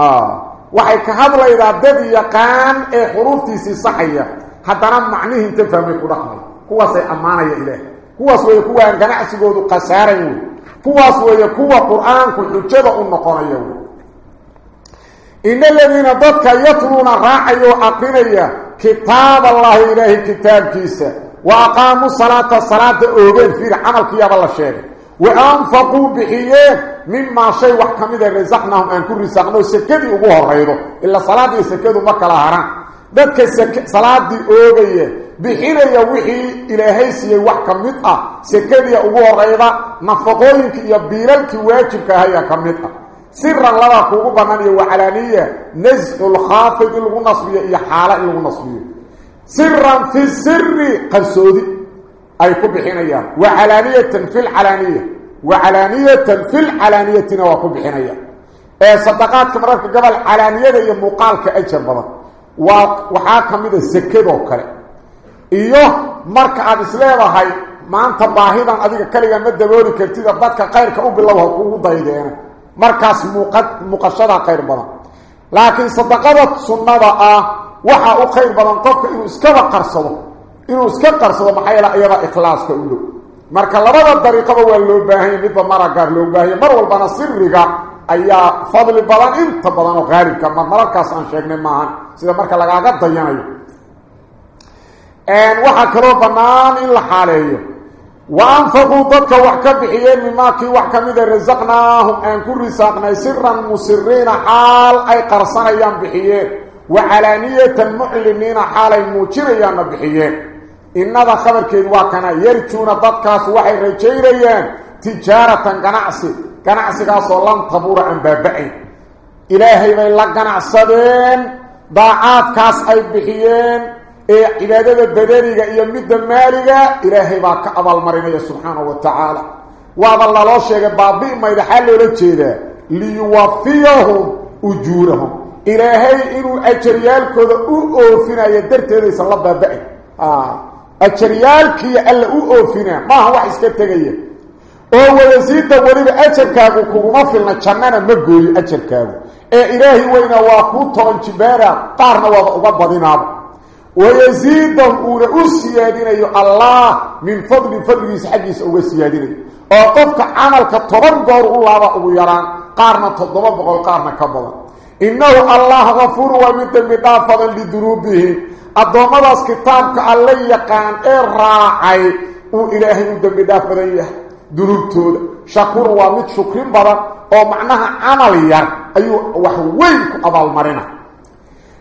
آه. وحي كهاد ليدا دي يقان اي حروف تيسي صحية. حتى نام معنيه انتفهم يقرق ما هو سيأمانا يا إله. هو سيكوه انك نعسي قد weeye kuwa qur-aanku xujada u noqonaya wey ina aladiina dadka yatluuna raacayo aqrinaya kitaab allahi ilaahi kitaabkiisa wa aqaamuu salaata salaada oogeen fiir camalkiyaaba la sheegay وأنفقوا بحيين مما شيء وحكمده رزقناهم أن كل رزقناه سكدي أبو هريضو إلا صلاة سكدوا مكة لهران ذاتك سك... صلاة دي أوغيه بحين يوحي إلهي سي وحكمته سكدي أبو هريضا نفقوينك يبيلك واجبك هيا كمته سرا لها بنانية وعلانية نزع الخافض الغنصبية إيا حالة الغنصبية سرا في السر قرسودي أي كبحينيا وعلانية في العلانية. وعلانية في العلانية calaaniyada iyo muuqaalka ajar badan waa waxaa ka mid a sekadoo kale iyo marka aada isleedahay maanta baahidan adiga kaliga ma dabooli kartida dadka khayrka u bilow ha kugu daydeena markaas muuqa muuqashadaa khayr badan laakiin sadaqada sunnada ah waxaa u khayr badan qofka inuu iskaba qarsado inuu iska qarsado maxaa yeele iyada ikhlaaska u dhow marka labada dariiqaba waa loo baahanya midba maragaar loo baahanya mar walbana siriga ayaa fadli badan inta badan oo qaalibka mar mararkaas aan sheegnay maahan sida marka lagaaga dayanayo ان وحا كرو بنان ان لخاليه وانفقوا ضدك وحكا بحيين مماكي وحكا مذا رزقناهم ان كل رزقنا سرا مسرين حال اي قرصان أيام بحيين وعلانية المعلمين حال اي موجر أيام بحيين ان هذا خبر كيدواكنا يرتون ضدك وحي رجير أيام تجارة قناعسي قناعسي قاسو لن تبور عن بابعي إلهي بي لقناع السبين ضاعات كاس اي بحيين ee cibaadada badaniga iyo midda maaliga ilaahay baa ka abaalmarinaya subxaanahu wa tacaala waaba laloo sheegay baabi maydaxaa loola jeedaa liyuwafiyahum ujuurahum ilaahay inuu ajaryaalkooda u oofinayo darteedaysan la baaba-ay ajaryaalkii alla u oofinaa maaha wax iska tegaya oo wayasiida weliba ajarkaagu kuguma filna jannana ma gooyo ajarkaagu ee ilaahi weyna waa kuu toban jibaara qaarna waaba uga badinaaba wayasiidahum uuna u siyaadinayo allah min fadli fadligiisa xaggiisa uga siyaadinayo oo qofka camalka toban goor u laaba ugu yaraan qaarna toddoba boqol qaarna ka badan innahu allah gafuuru waa mid dembi dhaaf badan lidunuubihim addoommadaas kitaabka alla yaqaan ee raacay uu ilaahay u dembi dhaaf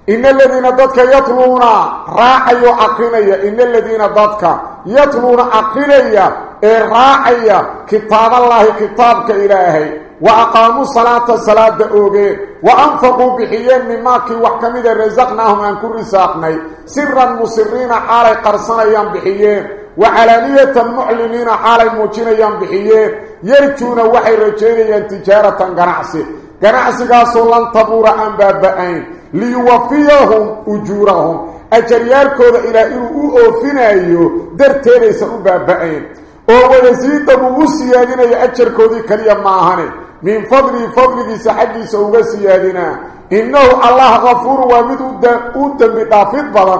إن الذين ضدك يطلون راعي عقلية إن الذين ضدك يطلون عقلية راعي كتاب الله كتابك إلهي. وأقاموا الصلاة الصلاة أوغي وأنفقوا بحيان مما كي وحكمد رزقناهم أن كل رزاقني سرا مصرين حالي قرصنا بحيان وعلانية معلنين حالي موجين بحيان يرجون وحي رجين تجارة قنعسي قنعسي قاسوا لن تبور عن بابئين ليوفيهم أجورهم. أجرياركو إلى إلو أوفنا أيو درتين يسعوا بأين ووزيد بمسيادين يأجركو ذي كريم معهاني من فضل فضل سحق سوغا سيادين إنه الله غفور ومد أدن بطافد بلا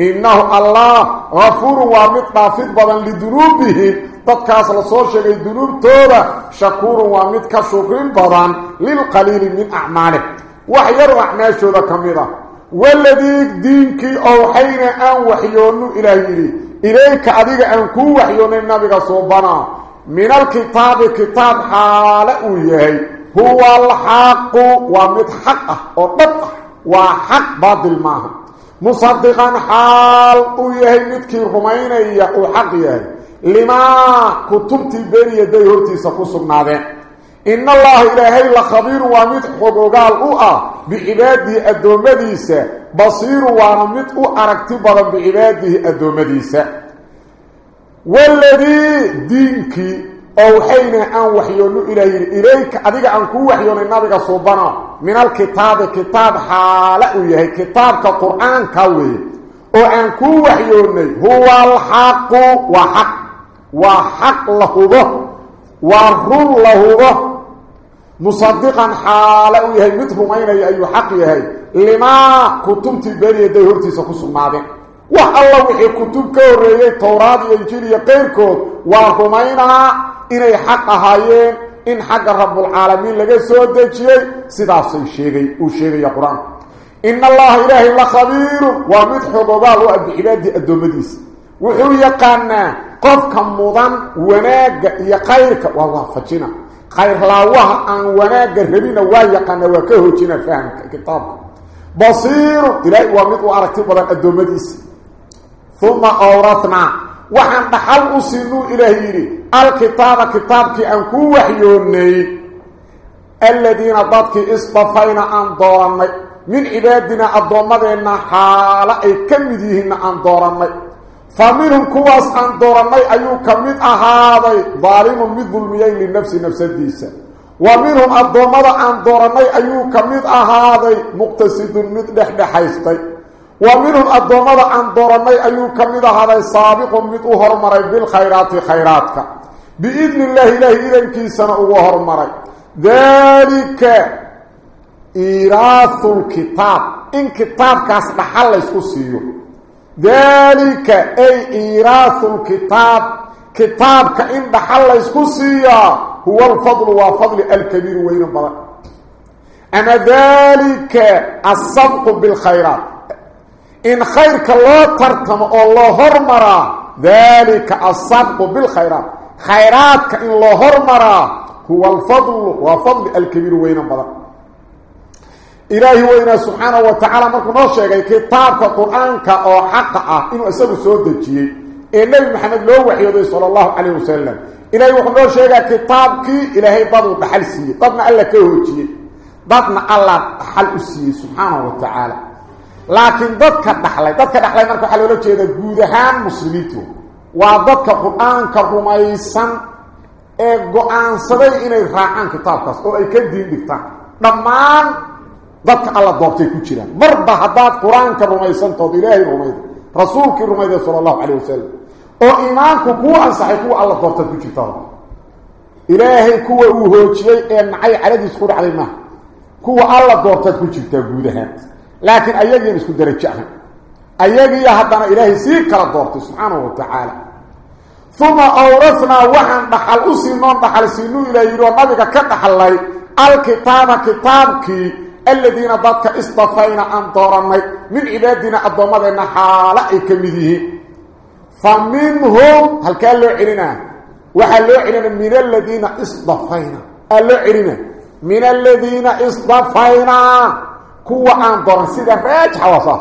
إنه الله غفور ومد طافد بلا لدنوبه تتكاس لصوشي لدنوب تودا شكور ومد كشغل بلا للقليل من أعماله. وحيروا أعماشوا ذا كميدا والذي دينك أوحينا أن وحيونه إلهي إليك أذيك أن كو وحيونه النبي صوبنا من الكتاب كتاب حالة هو الحق ومتحقه وطبق وحق باطل معه مصدقا حال ويهي متكي رميني وحق يهي لما كتبت بين يدي هرتي سفصنا ذا إن الله إلهي لخبير ومد حقوقال أؤى بعباده الدومديسة بصير ومد أركتبرا بعباده الدومديسة والذي دينك أوحينا أن وحيونه إلهي إليك أذيك أن كو وحيون النبي صوبنا من الكتاب كتاب حالة يهي كتاب كقرآن كوي. وأن كو وحيونه هو الحق وحق وحق له به ورن له مصدقا حاله يهي مترمين أي حق يهي. لما كتبت بين يدي هرتيسا كسمادين وحالله وحي كتب كوريي توراة ينجيل يقيركو ورمينها إني حق هايين. إن حق رب العالمين لغا سودجي سداسي شيغي وشيغي قرآن. إن الله إلهي لخبير ومدح ضبال خير لاوها أن وناق الربين وايقانا وكهوجنا فهم كتاب بصير إلهي ومدح وعركتب ضبال الدومديس ثم أورثنا وحن بحل أسنو إلهي الكتاب كتابك أنكو وحيوني الذين ضدك اصطفينا أن دورني من عبادنا الضوامدين حالا أي كمديهن أن دورني فمنهم كواس أن دورني أيو كمد أهاضي ظالم من ظلميين لنفس نفس الديسة. ومنهم الضمد عن دورني أيوك مد أهاضي مقتصد مد دحدحيستي ومنهم الضمد عن دورني أيوك مد أهاضي سابق مد أهرمري بالخيرات خيراتك. بإذن الله إله إذن كيسنا أهرمري ذلك إيراث الكتاب. إن كتاب كاس بحل يسكسيه ذلك أي إيراث الكتاب. كتاب كإن بحل يسكسيه هو الفضل وفضل الكبير وين بضع أما ذلك الصدق بالخيرات. إن خيرك الله ترتم الله هرمرا ذلك الصدق بالخيرات. خيراتك إن الله هرمرا هو الفضل وفضل الكبير وين بضع إلهي وإنا سبحانه وتعالى مركو نوشيغي كتابك قرآنك أو حقا إنه أسأل سودجيه النبي محمد لو وحيده صلى الله عليه وسلم إلهي وحو نوشيغي كتابك إلهي ضد بحل سيه ضدنا ألا كهوجيه ضدنا ألا حل سيه سبحانه وتعالى لكن ضدك دحلي ضدك دحلي مركو حلولو جيدا جودهان مسلميتو وضدك قرآنك رميسان ee go'aansaday inay raacaan kitaabkaas oo ay ka diin dhigtaan. Dhammaan dadka alla doortay ku jiraan marba haddaad qur-aanka rumaysantood ilaahay rumayda rasuulkii rumayda sala allahu calayh wasalam oo iimaanku kuu ansaxay kuwa alla doortaad ku jirtaa ilaahay kuwa uu hoojiyey ee nacay caladiis ku dhacday maaha kuwa alla doortaad ku jirtaa guud ahaan laakiin ayagiin isku darajo ahan ayagiiyo haddana ilaahay sii kala doortay subxaanahu wa tacaala ثم أورثنا وحن دخل أسنون دخل سنو إلى يرو نبك كدخلي الكتاب كتابك الذين ضدك اصطفينا أن دورني من عبادنا الضمدنا حالة كمده فمنهم هل كان له علنا وحل له علنا من الذين إصطفينا؟ قال له علنا من الذين إصطفينا. كوا أن دورن سيدا راجح وصف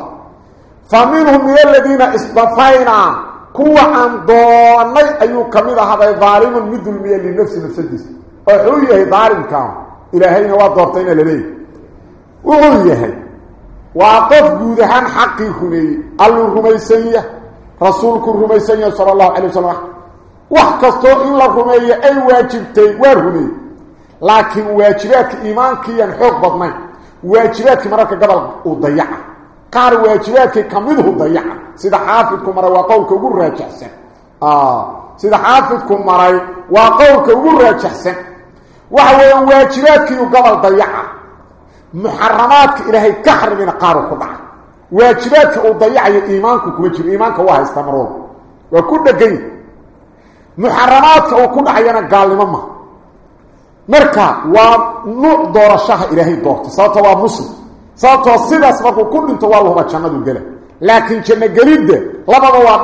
فمنهم من الذين إصطفينا. doonay ayuu kamid ahaday zaalimun mid dulmiye linafsi nafsadiisa wuxuu yahay daalimkaan ilaahayna waa doortayna laleeyahy rumaysan yahay sala allahu calay wasalam wax kastoo in la rumeeyo ay waajibtay waa rumeeyey laakiin waajibaadka iimaankiiyaan xoog badnayn waajibaadkii mararka gobol uu dayaca qaar waajibaadkii kamiduhu dayaca sida xaafidku maray waa qowlka ugu raajixsan sida xaafidku maray waa qowlka ugu raajixsan waxa weeyaan waajibaadkiiu gobol dayaca muxaramaadka ilaahay ka xarimina qaaru ku dhaca waajibaadka uu dayacayo iimaanku kuma jiro iimaanka waa haysta mar walba waa ku dhegany muxaramaadka uu ku dhacayana gaalnimo ma marka waa nuuc doorashaha ilaahay doorta sababto waa muslim sababtoo sidaas markuu ku dhinto waa lahuba jannadu gela laakiin janno gelidda labada waa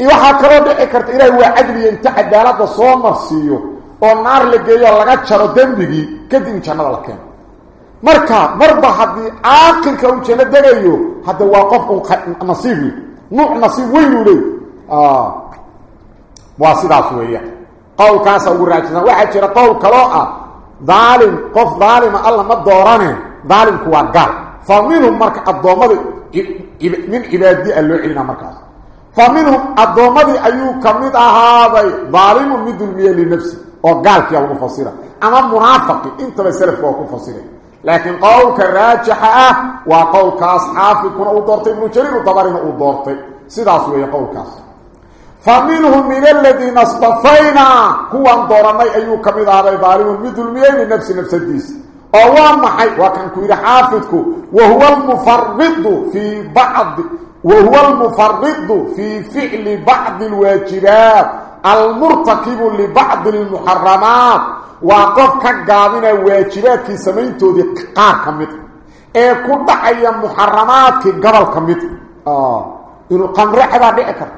waxaa kaloo dhici karta ilaahay waa cadliya inta cadaaladda soo marsiiyo oo naar la geeyo laga jaro dembigii kadib jannada la keeno marka marba haddii caaqilka uu janno degayo hadda waa qof un nasiib nuuc nasiib weynuu leey waa sidaas weeyaan qowlkaasa ugu raajsan waxaa jira qowl kaloo ah daalim qof daalima alla ma doorane daalimku waa gaal fa minhum marka addoommada min cibaadi a loo celina markaas فمنهم الضومدي أيو كميد أهابي ظالم مد المية لنفسه وقال كي أقول فصيرا أنا منافق إنت بسرف وقول فصيرا لكن قولك الراجحة أه، وقولك أصحافي كن أدارت ابن شرير وطبارين أدارت سيداسو يا قولك فمنهم من الذين اصطفينا. هو انضرمي أيو كميد أهابي ظالم مد المية لنفسه نفس الديس. أولا حي وكان كوير حافظك وهو المفرد في بعض وهو المفرد في فعل بعض الواجبات المرتكب لبعض المحرمات. وقف كقابنا واجبات في سمينته دي قار كمت اي كنت حيا محرمات في قبل كمت انو آه. قمرح با بأكر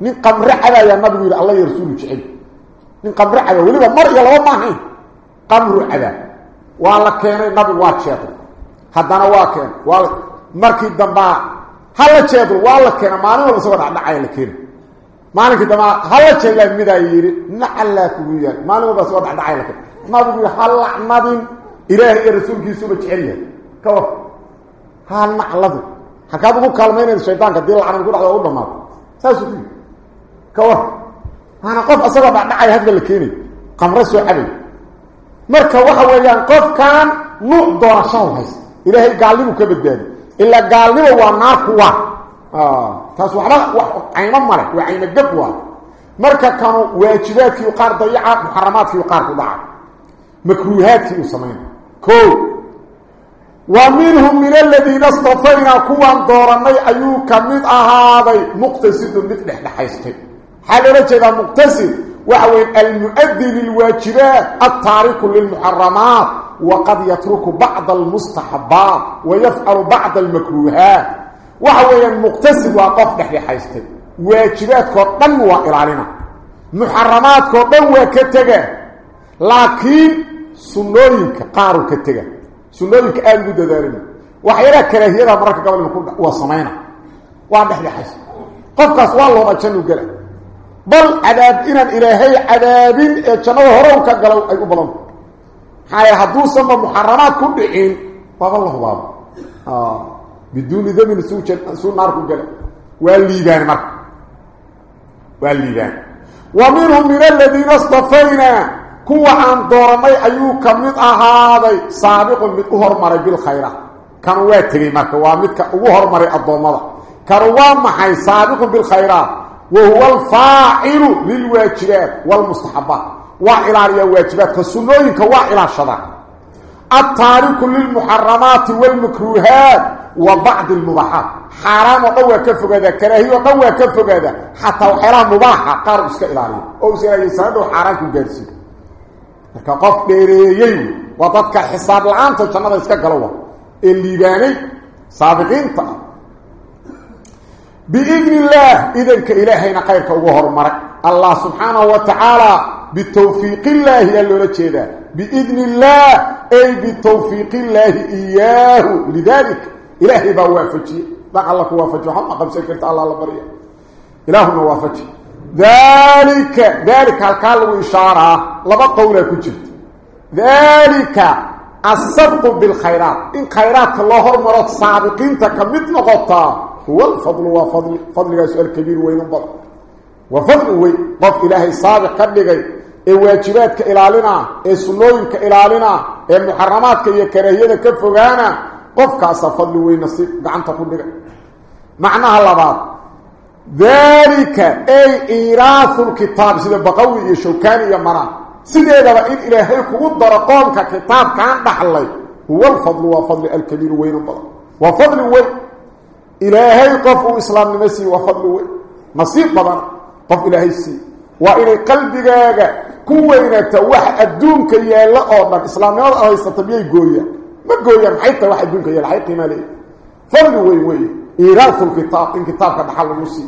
من قمرح على يا نبي الله يرسول جحيم من قمرح على ولبا مر يلا وما هي. قمرح با والله كان نبي واجبات هذا نواكين مركي الدنباء. Dhacdhacaya la keena maalinkii dambaa hala jeedaa midaa yidhi nacallaa kugu yaal maalin walba isagoo dhacdhacaya la keena nabigu yidhi ha lacnadin ilaahay iyo rasuulkiisuba jecel yahay ka war ha nacladin halkaad ugu kaalmaynaysa shaydaanka hadii lacnan ku dhacdo u dhamaado saasuu ku yidhi كور أنا قف أصلا بعد هذا الكيني قمر سو حبي marka waxa weeyaan qofkan nuuc doorasho hayst ilaahay gaalnimo ka badbaadi إلا قالوا وانار كوا تاسو حرا وعين مالا وعين الدبوة مركا كانوا واجبات في وقار ضيعة محرمات في وقار ضيعة مكروهات في السمين كو ومنهم من الذي نصطفين كوا دورني أيوكا مدعا آه، هذا مقتصد مثل إحنا حيث حالي رجل مقتصد. وهو المؤدي للواجبات التارك للمحرمات وقد يترك بعض المستحبات ويفعل بعض المكروهات. وهو المقتصد وقف نحن حيثي واجبات كردن وإلالنا محرمات كردن وكتغى لكن سنوينك قارو كتغى سنوينك آل دارنا وحيرا كراهيرا مركا قبل المكون وصمينا. وعندح لحيث قفكس والله ما بل عذاب إن الإلهي عذاب جنوه هروك قالوا أي أبلان حايا حدوثا محرمات كل حين بابا الله بابا آه. بدون ذنب سوء نارك قال والليبان مرك والليبان ومنهم من الذين اصطفينا. كوا عن دورمي أيو كمد أهاضي سابق مد أهر مري بالخيرات كانوا واتري مرك. ومد أهر مري الضومضة. كانوا محي سابق بالخيرات وهو الفاعل للواجبات والمستحبات. وإلى الواجبات كالسنوين كوائل الشرع. التارك للمحرمات والمكروهات وبعض المباحات. حرام وقوة كفق هذا كراهي وقوة كفق هذا. حتى وحرام مباحة قارب اسك إلهي أو سيرا يسانده حرام كجارسي لكا قف بيريي وضدك حساب العام تجنة اسك قلوة. اللي باني سابقين تقى بإذن الله. إذن كإلهينا خيرك وهر مرك الله سبحانه وتعالى بتوفيق الله يلو بإذن الله. أي بتوفيق الله إياه. لذلك إلهي بوافجي بقى الله كوافجي وحما قبل سيكرت الله بريا إلهنا وافجي. ذلك. ذلك الكال إشارة لبا كجرت ذلك الصدق بالخيرات. إن خيرات الله مرات سابقين تكمت نغطى هو الفضل وفضل فضل سؤال كبير وين بقى وفضل وي ضف إلهي صادق قد لغي الواجبات إيه إلى علينا السنن إيه إلى علينا المحرمات إيه هي كرهيه كفغانا قف كاس فضل وين نصيب غانت كل معناها لبعض ذلك أي إيراث الكتاب. سيده بقوي شوكاني يا مرا سيده إلى إلهي كو در كتاب كان دخل هو الفضل وفضل الكبير وين بقى وفضل وين weyn إلهي قف إسلام نمسي وفضل وي. نصيب بدن قف إلهي سي. وإن قلبك كوينة وح الدونك يالا أوضا إسلام نمسي أهي ستبيعي قوية ما قوية حيث واحد دونك يالا حيث ما لي فضل وي. وي إيراث الكتاب إن كتابك دحل المسي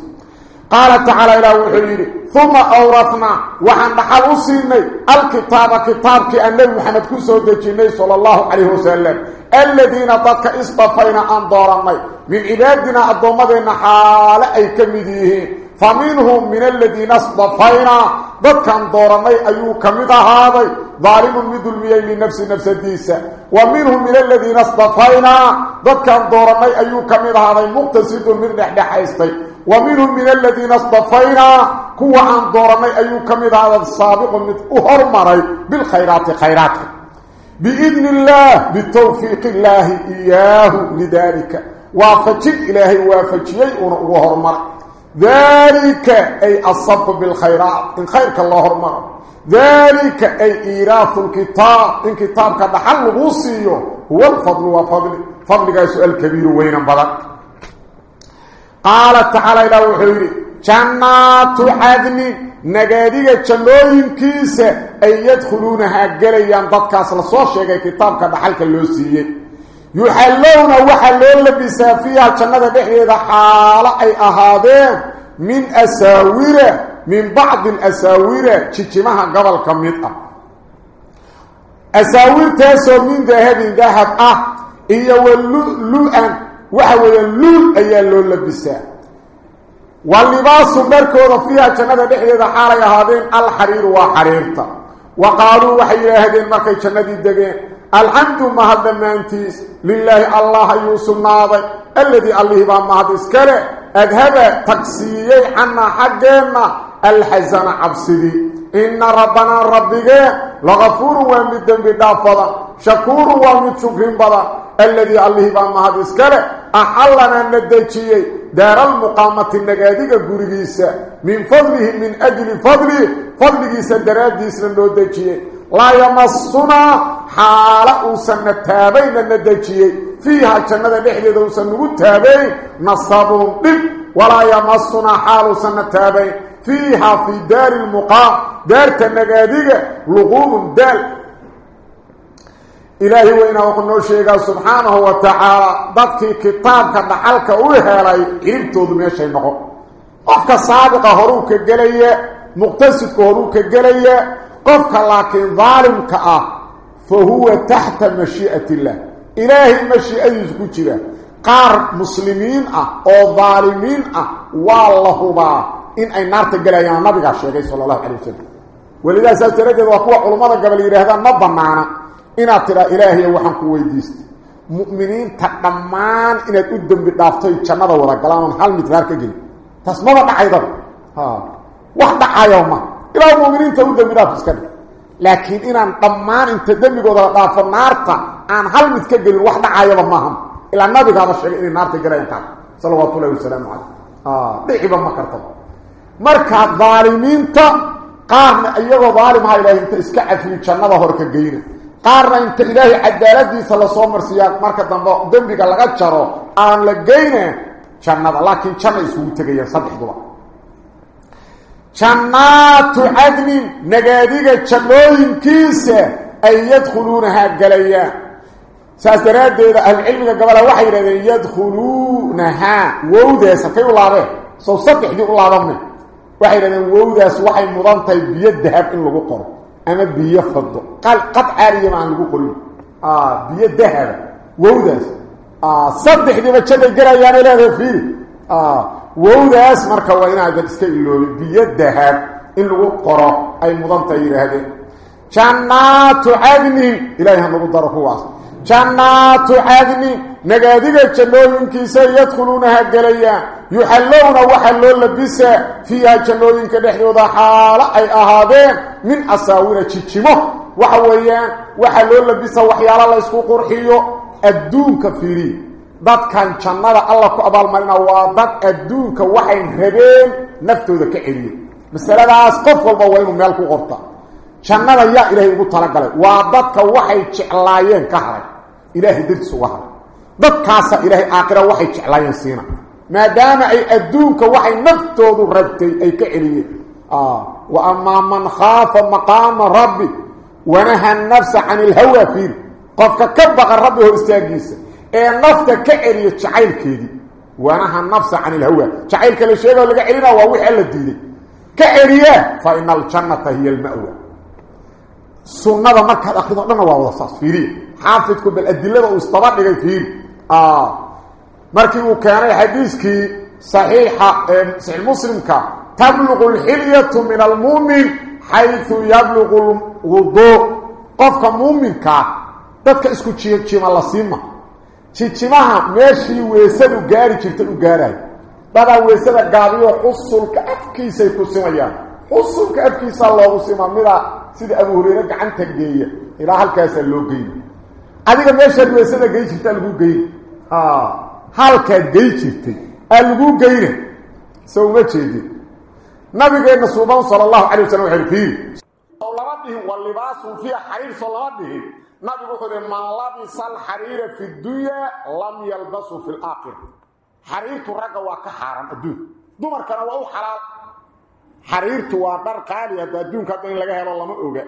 قال تعالى إلى وحيري ثم أورثنا وحن دحل أسيني الكتاب كتابك النبي محمد كسو دجيني صلى الله عليه وسلم. الذين ضدك اصطفينا أن دورمي من عبادنا الضمدين حال أي كمديه. فمنهم من الذين اصطفينا ضدك أن دورمي أيو كمده هذا؟ ظالم مدل ميين لنفس نفس الديسة ومنهم من الذين اصطفينا ضدك أن دورمي أيو كمده هذا؟ مقتصد من نحن حيستي. ومنهم من الذين اصطفينا كوا عن دورمي أيو كمده هذا؟ السابق من أهرمري بالخيرات خيرات بإذن الله بتوفيق الله إياه لذلك وافجد إلهي وافجي وهرمر ذلك أي الصب بالخيرات إن خيرك الله هرمر ذلك أي إيراث الكتاب إن كتابك دحل غوصيه هو الفضل وفضل. فضلك سؤال كبير وين بلد قال تعالى إلى وحيري جنات عدن نغاديه جنوين كيس أي يدخلون هاجريان قد كاس لا سو شيغي كتابك دخلك لو سيي يحلون وحلون لبسافيا جنات دخيده حالة أي اهاده من اساور من بعض الاساور تشيمها قبل كميت اساور تسو من ذهب ذهب آه يا ان وحول اللؤلؤ ايا لو لبسها واللباس مركوض فيها جنة دحية حالي هذين الحرير وحريرتا. وقالوا وحي هذين مركي جنة الدقين الحمد مهد مانتيس لله الله يوسف ناضي الذي الله بان مهد اسكره أذهب تقسيي عنا حقنا الحزن عبسدي. إن ربنا ربك لغفور ومد بدافضا شكور ومد شكر بضا الذي الله بما هذا اسكره أحلنا الندجي دار المقامة النقادية قرقيسة من فضله من أجل فضله. فضله سدرات ديسنا الندجي لا يمصنا حالة سنة تابين الندجي فيها جنة نحن سنة تابين نصابهم لب ولا يمصنا حال سنة تابين فيها في دار المقام. دار النقادية لغوب دال. إلهي وإنا وقلنا شيئا سبحانه وتعالى. ضدك كتابك دحلك ويهالي إلبتو دميشي نقو قفك سابقة هروك الجلية مقتصدك هروك الجلية قفك لكن ظالمك آه. فهو تحت مشيئة الله. إلهي مشيئة يزكوشي قار مسلمين آه. أو ظالمين آه. والله با. إن أي نار تجلية النبي الشيخ صلى الله عليه وسلم. ولذا سأتركز وقوع علماء قبل يرهدان نبضا معنا u dambi dhaafto jannada wada galaan oon hal mid raar ka gelin taas maba dhacaydaba wax dhacayo ma ilaa mu'miniinta u dambi dhaaf iska dhig laakiin inaan dhammaan inta dembigooda la dhaafo naarta aan hal mid ka gelin wax dhacayaba maaha ilaa nabigaaba sheegay inay naarta galayaan kaa salawaatu ullahi wasalaamu caleyh dhiciba ma kartaba marka daalimiinta qaarna iyagoo daalimaha ilaahay inta iska cafiyo jannada hor ka geyna ilaahay cadaaladiisa la soo marsiiyaa marka dambe dembiga laga jaro aan la geyne jannada laakiin janna isugu tegayaan saddexduba jannaatu cadnin nagaadiga jannooyinkiisa ay yadkhuluunahaa galayaan saas daraaddeeda ahlucilmiga gabola waxay yidhahdeen yadkhuluunahaa wowdaas halkay u laabeen sow saddexdii u laabane waxay yidhahdeen wowdaas waxay mudan tahay biyo dahab in lagu qoro اما بيه فضه قال قد عاري ما نقول كله آه بيه ذهب ووداس. آه صدق دي بتشد الجرا يا ليل يا فيه. آه ووداس مركه وين عاد استلوا بيه ذهب ان لو قرا اي مضمته يرهد جنات عدن إلى هم ضرفوا waxaa loo labisaa fiiha jannooyinka dhexdooda xaalo ay ahaadeen min asaawira jijimo waxa weeyaan waxaa loo labisaa waxyaalo la ysku qurxiyo adduunka fiiri dadkan jannada alla ku abaalmarina waa dad adduunka waxay rabeen naftooda ka celiyey masaladaas qof walba waa inuu meel ku qorta jannada yaa ilaahay ugu talagalay waa dadka waxay jeclaayeen ka haray إلهي دلت سواها. ضد كاسا إلهي آخرة وحي جعلين سينا. ما دام أي أدوك وحي نبتوض ربتي أي كعلي آه. وأما من خاف مقام ربي ونهى النفس عن الهوى فيه. قفك كبغ الرب هو استاقيس أي نفت كعلي جعيل كيدي. ونهى النفس عن الهوى. جعيل كالشيغة اللي قعلينا ووحي اللي ديدي كعليا فإن الجنة هي المأوى. Sunnada markaad akrido dhanna waa wada saas fiiriya xaafidku bal adilada uu istaba dhigay fiiri markii uu keenay xadiiskii saxiixa saxiix muslimka tabluqu alxilyatu min almu'min xayثu yabluqu lwuduu qofka muuminkaa dadka isku jijima la siima jijimaha meeshii weesadu gaari jirtay u gaarayo dadaa weesada gaabiyo xusulka afkiisay ku simayaan xusulka afkiisaa loogu sima mida sida abu hureyre gacanta geeya ilaa halkaasaa loo geyna adiga meeshaad weesada gey jirtaa lagu geyna halkaad gey jirtay aa lagu geyna so uma jeedin nabigeena suuban sala allahu calay wasalam waxay fiiri lama dhihin wa libaasun fiiha xariir soo lama dhihin nabigu wuxuu yihi man labisa alxariira fi dunyaa lam yalbasu fi laakhira xariirtu ragga waa ka xaaran adduunka dumarkana waa u xalaal xariirtu waa dhar qaali hadda adduunka hadda in laga helo lama oga.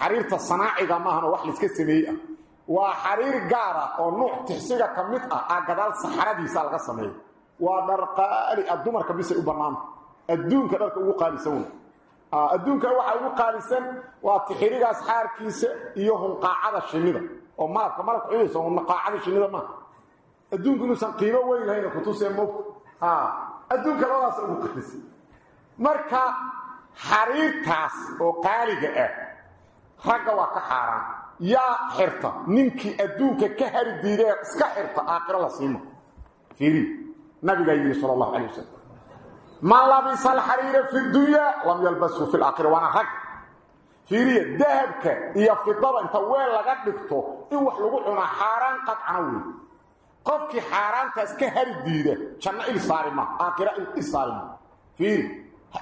Xariirta sanaaciga maahano wax laiska sameeyey ah waa xariir gaar ah oo nuuc tixsiga ka mid ah aa gadaal saxaradiisa laga sameeyo. Waa dhar qaali ah dumarka bisay u bannaanta adduunka dharka ugu qaalisan adduunka waxaa ugu qaalisan waa tixirigaas xaarkiisa iyo hunqaacada shinnida. Oo malabka malabka cudaysa hunqaacada shinnida maaha adduunku inuusan qiimo weyn lahayna kutusee mogta adduunka labadaas ugu qaalisan marka xariirtaas oo qaaliga ah ragga waa ka xaaraan. Yaa xirta ninkii adduunka ka hari diidee iska xirta aakhiro la siimo. Fiiri nabigaa yidhi sal allahu calay wasalam man labisa alxariira fi dunyaa lam yalbashu fi laakhira waana rag. Fiiriya dahabka iyo fidada inta weel laga dhigto in wax lagu cunaa xaaraan qadcana wey qofkii xaaraantaas ka hari diida janno saarima aakhira il saarima fiiri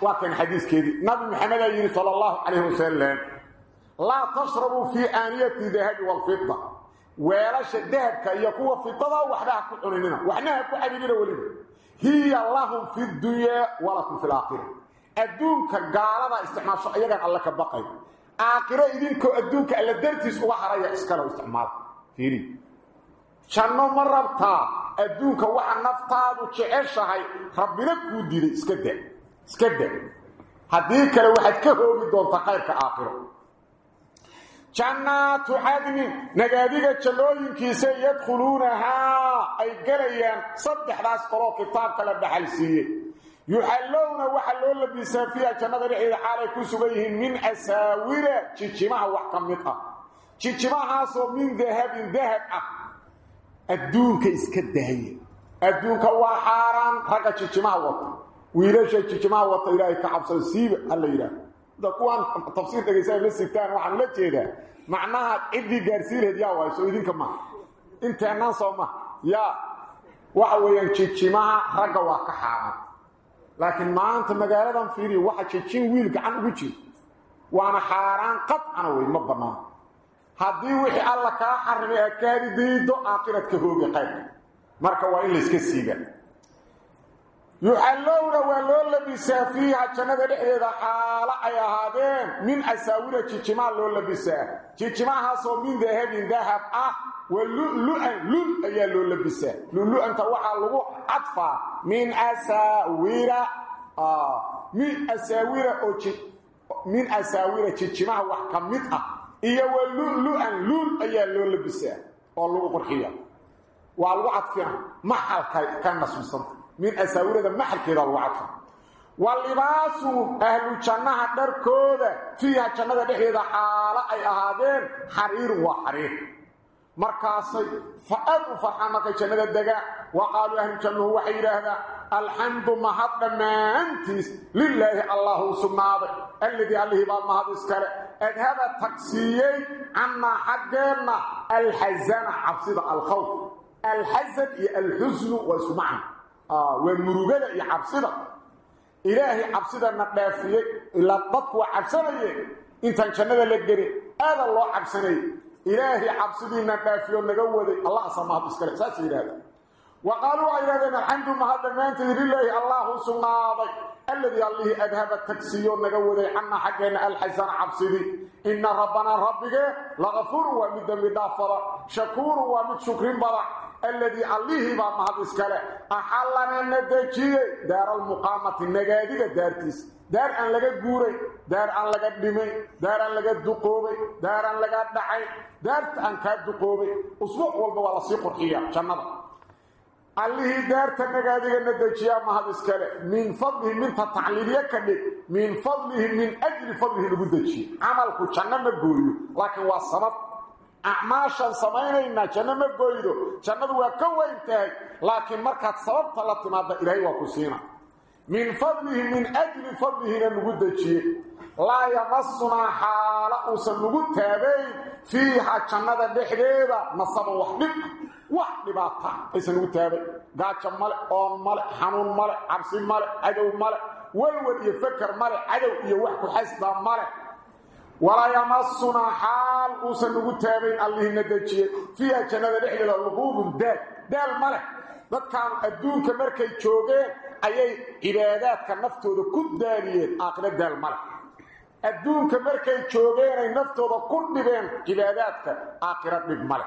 waa kan xadiiskeedii. Nabi maxamed ayaa yidhi sala allahu calayhi wasalam laa tashrabuu fii aaniyati dahabi walfida weelasha dahabka iyo kuwa fidadaa waxba ha ku cuninina waxna ha ku cabinina weliba. Hiya lahum fi dunyaa walakum fi laakhira adduunka gaaladaa isticmaasho iyagaan alle ka baqay. Aakhiro idinkoo adduunka alla dartiis uga haraya iskalo isticmaala fiiri janno ma rabtaa adduunka waxa naftaadu jeceshahay? Rabbina kuu diiday iska iska da haddii kale waxaad ka hoogi doontaa khayrka aakhiro. Jannaatu cadnin nagaadiga jannooyinkiisa yadkhuluunahaa ay galayaan saddexdaas qoloo kitaabka la dhaxal siiyey yuxallowna waxa loo labisaa fiiha jannada dhexdeeda xaalay ku sugan yihiin min asaawira jijimaha wax ka mid ah. Jijimahaasoo min dahabin dahab ah. Adduunka iska dahaya adduunka waa xaaraan ragga jijimaha wata wiilasha jijimaha wata ilaahay ka cabsado siiba alla yidhaah da kuwaan tafsiir dhegaysaa la sigtaan waxaan la jeedaa. Macnaha ciddii gaarsiineed yaa wayso idinka maha inteennaan soo maha yaa waxa weeyaan jijimaha ragga waa ka xaaraan. Laakiin maanta magaaladan fiiriya waxa jijin wiil gacan ugu jiro. Waana xaaraan qadcana wey ma bannaan haddii wixii alla kaa xarimay aad ka hadi qaybka marka waa in layska siiga yuxallowna waa loo labisaa fiiha jannada dhexdeeda xaalo ay ahaadeen. Min asaawira jijimaa loo labisaa. Jijimahaasoo min dahabin dahab ah wa lulu'an lul ayaa loo labisaa. Lulu'anta waxaa lagu cadfaa min asaawira min asaawira oo min asaawira jijimaha wax ka mid ah iyo wa lulu'an lul ayaa loo labisaa oo lagu qurxiya waa lagu cadfina maxalka ka nasuusanta من أساورة محل كده الوعطة واللباس أهل الجنة دركودة فيها جنة دحيدة حالة أي أهادين حرير وحرير. مركاسي فأدوا فرحانك جنة الدقاء وقالوا أهل الجنة هو حير هذا. الحمد مهد ما أنتس لله الله سبحانه الذي عليه باب مهد اسكال اذهب التقسيي عنا حقنا. الحزان عبصد الخوف. الحزن الحزن وسمعنا ومرغده iyo cabsida ilaahi cabsida na dhaafiyay ila dadku cabsanayeen intaan jannada la gelin aada loo cabsanay ilaahi cabsidiina dhaafiyo naga waday allah samaad iskale saas yiraahdo وقالوا أيضا الحمد لله دمانت لله الله سبحانه الذي الله اذهب التكسير نغودي عنا حقنا الحزن عبسدي ان ربنا ربك لغفور ومدم دافر شكور ومد شكر برع الذي عليه ما مهد اسكاله احلنا ندجي دار المقامة النغاديه دارتيس دار أن لغا غوري دار أن لغا دمي دار أن لغا دقوبي. دار أن لغا دحي. دار أن كا دقوبي. أسبوع والبا ولا سي قرخيا جنده عليه دار تنغاديه ندجيا مهد اسكاله من فضله من تعليليه كدي من فضله من أجل فضله لغدجي عملك ما غوريو لكن وا acmaashan samaynaynaa janno ma gooydo jannadu waa ka weyn tahay laakiin markaad sababta la timaadda ilaahay waa ku siina min fadlihi min ajli fadlihina nugu dejiye. Laa yamasunaa xaala uusan nugu taabayn fiiha jannada dhexdeeda nasaba wax dhib ah, wax dhibaata ah, aysan nugu taabayn gaajo male oon male xanuun male cabsi male cadow male walwal iyo fakar male cadow iyo wax ku xasdaa male ولا يمسنا حال وسن غتابين الله ندجيه فيها جنة دحيده لقوب دال دال ملك dadkan adduunka markay joogeen ayay cibaadaadka naftooda ku daaliyeen aakhira daal male adduunka markay joogeen ay naftooda ku dhibeen cibaadaadka aakhira dhib male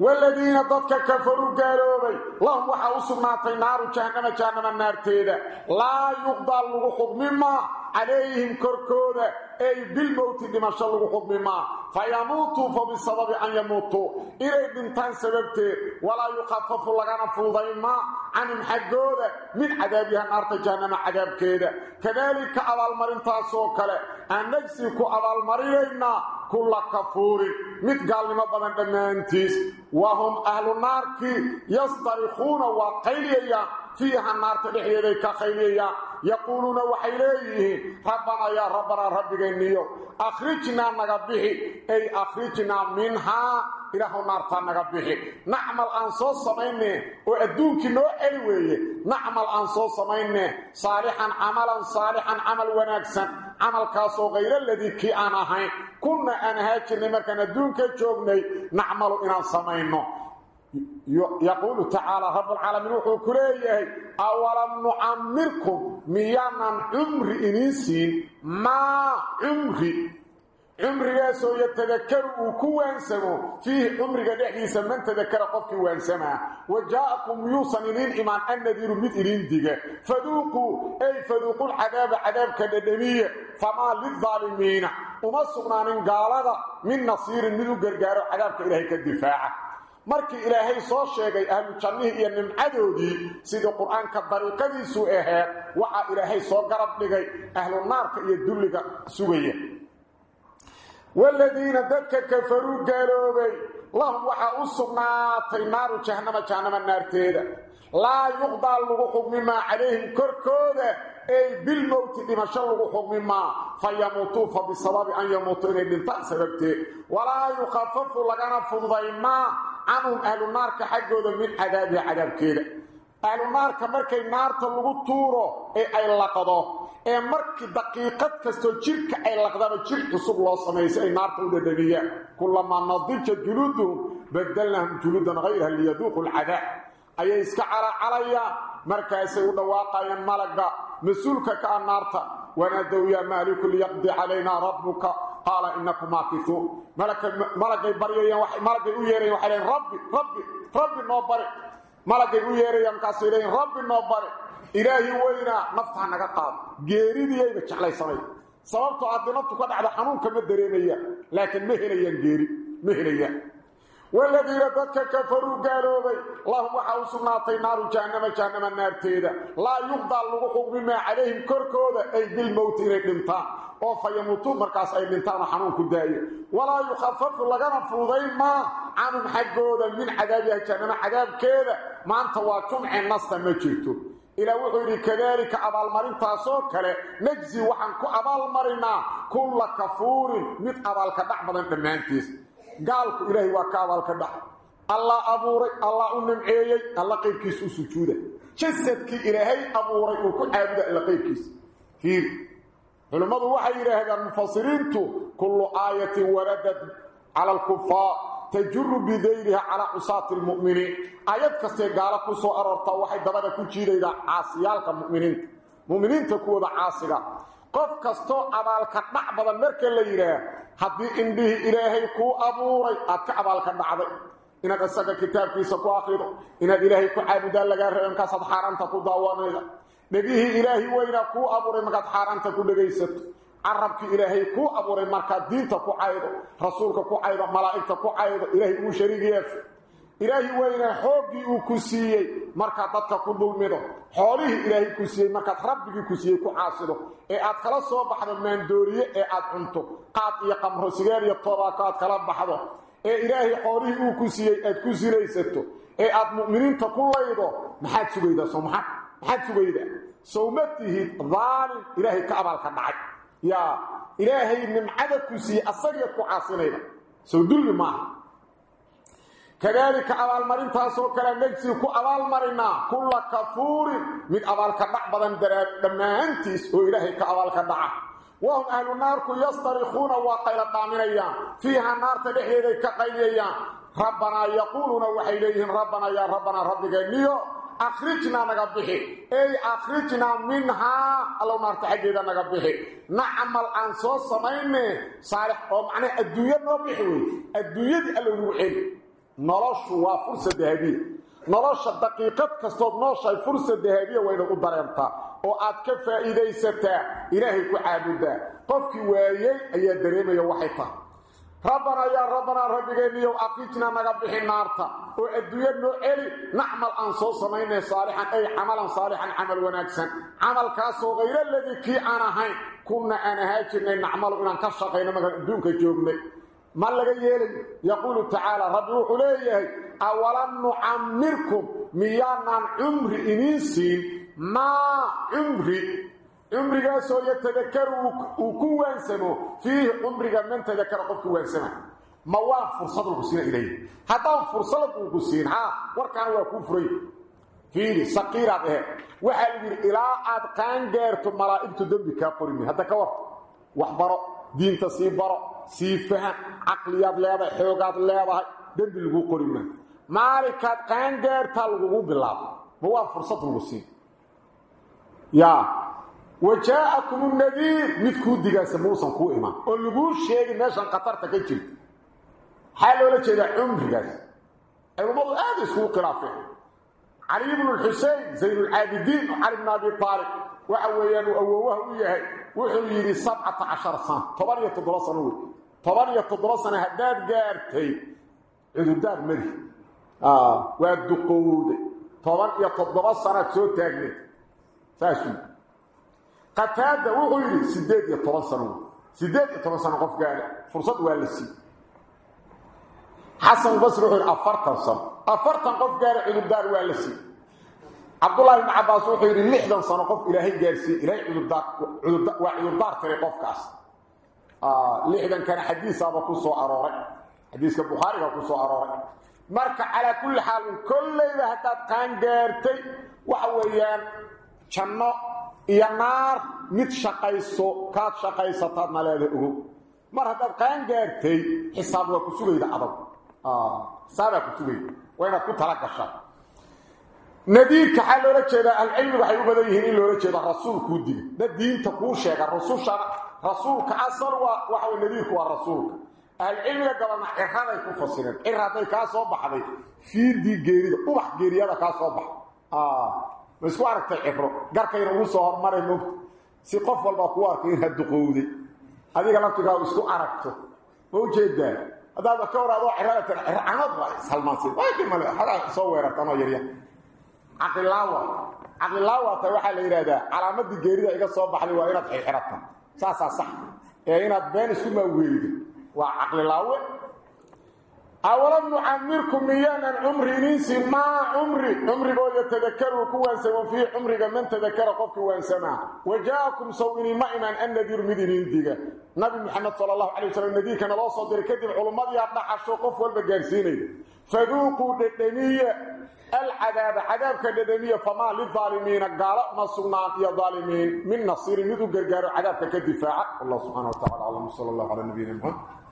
والذين ضدك كفروا قالوا لهم وحا وسناتي نار جهنم جهنم النار تيدا لا يقضى اللغو مما calayhim korkooda ey bilmowti dhimasho lagu xugmi maa fa yamuutuu fa bisababi an yamuutuu inay dhintaan sababteed walaa yukafafu lagana fuudayn maa canhum xaggooda min cadaabiha naarta jahanama cadaabkeeda kadaalika abaalmarintaasoo kale aan nagsi ku abaalmarinaynaa kulla kafuurin mid gaalnimo badan dhammaantiis wa hum ahlu naarkii yastarikuuna waa qayliyayaan fiiha naarta dhexdeeday ka qayneeyaan yaquuluuna waxay leeyihiin rabbanaa yaa rabbanaa rabbigeeniyo akhrijnaa naga bixi ay akhrijnaa minhaa ilaahw naartaa naga bixi. Nacmal aan soo samayne oo adduunkii noo celi weeye nacmal aan soo samayne saalixan camalan saalixan camal wanaagsan camalkaasoo kayra ladii kii aan ahayn. Kunna aan ahaa jirnay markaan adduunka joognay nacmalu inaan samayno yaquulu tacaala rabalcaalamiin wuxuu ku leeyahay awalam nucamirkum miyaanan cumri idiin siin maa cumri cumrigaasoo yatadakaru uu ku waansamo fiihi cumriga dhexdiisa man tadakara qofkii waansamaa wa jaa-akum yuusan idiin imaan annadiiru mid idiin diga faduuquu ay faduuqulcadaaba cadaabka dhadhamiya famaa lidaalimiina uma sugnaanin gaalada min nasiirin mid u gargaaro cadaabka ilaahay ka difaaca markii ilaahay soo sheegay ahlu jannihii iyo nimcadoodii sida quraanka dariiqadiisu ahayd waxa ilaahay soo garab dhigay ahlu naarka iyo dulliga sugaya walladina dadka kafaru galoobay lahum waxa u sugnaatay naaru jahannama jahannama naarteeda laa yuqdaa lagu xugmi maa calayhim korkooda ay bilmowti dhimasho lagu xugmi maa fayamuutuu fa bisababi an yamuutuu inay dhintaan sababteed walaa canhum ahlu naarka xaggooda min cadaabiha cadaabkeeda. Ahlu naarka markay naarta lagu tuuro ee ay laqdo ee markii daqiiqad kastoo jirka ay laqdaba jir cusub loo samayso ay naarta u dhadhamiyaan kulamaa nadija juluuduhum badalnahum juluudan hayraha liyaduuqu alcadaab ayay iska calacalayaan markaasay u dhawaaqayaan malaga mas'uulka ka a naarta. Wanaadow yaa maaliku liyaqdi calaynaa rabbuka qaala inakum maakisuun malagay baryayaan malagay u yeerayan waxay leeyiin rabbi rabbi rabbi noo bari. Malagay u yeerayaan markaasay leeyiin rabbi noo bari. Ilaahi weynaa naftaa naga qaado. Geeridiyayba jeclaysanay sababtoo haddii naftu ka dhacdo xanuunka ma dareemayaan laakiin ma helayaan geeri ma helayaan والذين قد كفروا قالوا بي اللهم حاوصنا طينار جانما جانما نارتيدا لا يقضى اللغوخ بما عليهم كركودا أي بالموت إلي قمتا أو فيموتوا مركز أي قمتا محنون كدائي ولا يخفف لغانا فوضي ما عن حقودا من عذابها جانما عذاب كذا ما انتواكم عن نصة مجيتو إلى وحيد كذلك أبا المرين تاسوك نجزي وحنكو أبا المرين كل كفور من أبا الكبع بلن بمانتيس. Gaalku ilaahay waa ka abal ka dhac allah abuuray allah u nimceeyay allah qeybkiisa u sujuuda jasadkii ilaahay abuuray uu ku caabuda alla qeybkiisa fiir. علماء وحي يراهد المفسرين كل آية وردت على الكفار تجر بذيرها على عصاة المؤمنين آيات كستي قالت كسو أرورتا وحي دبدا كجيريدا عاصيالك المؤمنين مؤمنين تكودا عاصيا قف كستو أبالك نعبدا مركا ليراه حدي إنده إلهي كو أبوري أتك أبالك نعبدا إنك السكا كتاب كيسا كو أخيرو إنك إلهي كو عابدا لغا رأينك صدحارانتا كو داوانيدا نبيه إلهي وإنا كو أبوري مكاد حارانتا كو دغيست عربك إلهي كو أبوري مركاد دينتا كو عايدو رسولك كو ilaahi waa inaa xooggii uu ku siiyey. Markaad dadka ku dhulmido xoolihii ilaahay ku siiyey markaad rabbigii ku siiyey ku caasido ee aad kala soo baxdo maandooriye ee aad cunto qaad iyo qamro sigeer iyo toobaako aad kala baxdo ee ilaahay xoolihii uu ku siiyey aad ku silaysato ee aad mu'miniinta ku laydo maxaad sugaydaa sowmaa maxaad sugaydaa? Sowma tihid daalin ilaahay ka abaalka dhacay. Yaa ilaahay nimcada ku siiyey asagiyad ku caasinayda sow dulli maaha kadaalika abaalmarintaasoo kale nagsi ku abaalmarinaa kulla kafuurin. Mid abaalka dhac badan daraad dhammaantiis oo ilaahay ka abaalka dhaca. Wahum ahlu naarku yastarikuuna waa qayla dhaaminayaan fiihaa naarta dhexdeeday ka qayliyayaan rabbanaa yaquuluuna waxay leeyihiin rabbanaa yaa rabbanaa rabbigeeniyo akhrijnaa naga bixi. Ey akhrijnaa minhaa allow naarta xaggeeda naga bixi. Nacamal aan soo samayne saalix oo macnaha adduunyo noo bixi wey adduunyadii allow celi noloshu waa fursa dahabiya nolosha daqiiqad kastood nooshahay fursad dahabiya wayna u dareentaa oo aad ka faa'iidaysataa ilaahay ku caabudaa qofkii waayey ayaa dareemaya waxay tahay. Rabbana rabbanaa yaa rabbanaa rabbigeeniyow aqiijnaa naga bixi naarta. Oo adduunya noo celi nacmal aan soo samaynay saalixan ay camalan saalixan camal wanaagsan. Camalkaasoo hayra ladii kii aan ahayn kunna aan ahaa jirnay nacmalu inaan ka shaqayno markaan adduunka joognay ma laga yeelayo yaquulu tacaala rabbi wuxuu leeyahay awalan nucamirkum miyaanaan cumri iniin siin? Maa cumri? Cumrigaasoo yatadakaru uu ku waansamo fiihi cumriga man tadakara qofki waansama. Ma waa fursad lagu siina ilay haddaan fursad ugu siin haa warkaan waa kuu furay. Fiili saqiiraad ahe. Waxaa la yidhi ilaa aad qaan gaarto malaa'igtu dembi kaa qorin hadda ka war wax diinta sii baro siifahan caqliyaad leedahay xoogaad leedahay dembi laguu qori maayo. Maalinkaad qaangaartaa lagugu bilaabo. Ma waa fursad lagu siin. Ya wa jaa-akum nadiir mid kuu digaasa muusan kuu imaan. Oo laguu sheegi meeshan khatarta ka jirta maxaa loola jeedaa cumrigaas. Culumadu aada iskugu khilaafeen. Cali bnu xusein zayn lcaabidiin cali bn abi aalib وحويان وأوهوه وياهي وحويني سبعة عشر سنة. طبرية تدرسنا وي طبرية تدرسنا هداد جارتي إذو الدار مري. آه وادو قود طبرية تدرسنا بسوء تاقنيت ساشو قتادة وحويني سداد يتدرسنا وي سداد يتدرسنا قف جاري فرصة والسي. حسن بصر وحويني أفرتن صنع أفرتن قف جاري إذو الدار والسي. cabdulahi ibni cabaas wuxuu yidhi lixdan sano qof ilaahay gaarsiiye ilaahay cudurdaar waa cudurdaar tiray qofkaas. Ah, Lixdankana xadiisaaba ku soo arooray. Xadiiska bukhaariga ku soo arooray. Marka calaa kulli xaalin kollayba haddaad qaan gaartay waxa weeyaan janno iyo naar mid shaqayso kaad shaqaysataadna leeda ogow mar haddaad qaan gaartay xisaab waa ku sugayda adag ah, saabaa ku sugayda waa inaad ku tala gashaa nadiirka waxaa loola jeedaa alcilmi waxay u badan yihiin in loola jeeda rasuulkuu diga da diinta kuu sheega rusushana rasuulka asal waa waxa nadiirku waa rasuulka. Ahlcilmiga galana ciraday ku fasireen cir hadday kaa soo baxday fiidii geerida ubax geeriyada ka soo baxay ah, ma isku aragtay ciro garkayna ugu soo hormaray mogta si qof walbaa kuu arkay inaad duqowday adiga laftigaa isku aragto. Ma u jeedaa haddaadba ka waraado cirada tan cir anad baa ishalmaansa soo weerartanoo yarya الله عقل الله توحى ليرادا علامات inaad xirxirata saasa sax ee inaad been isku ma weeydo waa caqli laawe أولا نعمركم ميانا عمري ننسي ما عمري عمري بو يتذكروا كوان سوى في عمري من تذكر قفك وان سمع وجاءكم سويني مئما أن نذير مدينين ديغا نبي محمد صلى الله عليه وسلم نذير كان الله صدر كذب علماء يطلع حشو قف والبقارسيني فذوقوا ددنية العذاب عذاب كددنية فما للظالمين قال ما سنان يا ظالمين. من نصير مذو قرقار عذاب كدفاع. الله سبحانه وتعالى على صلى الله على نبينا محمد.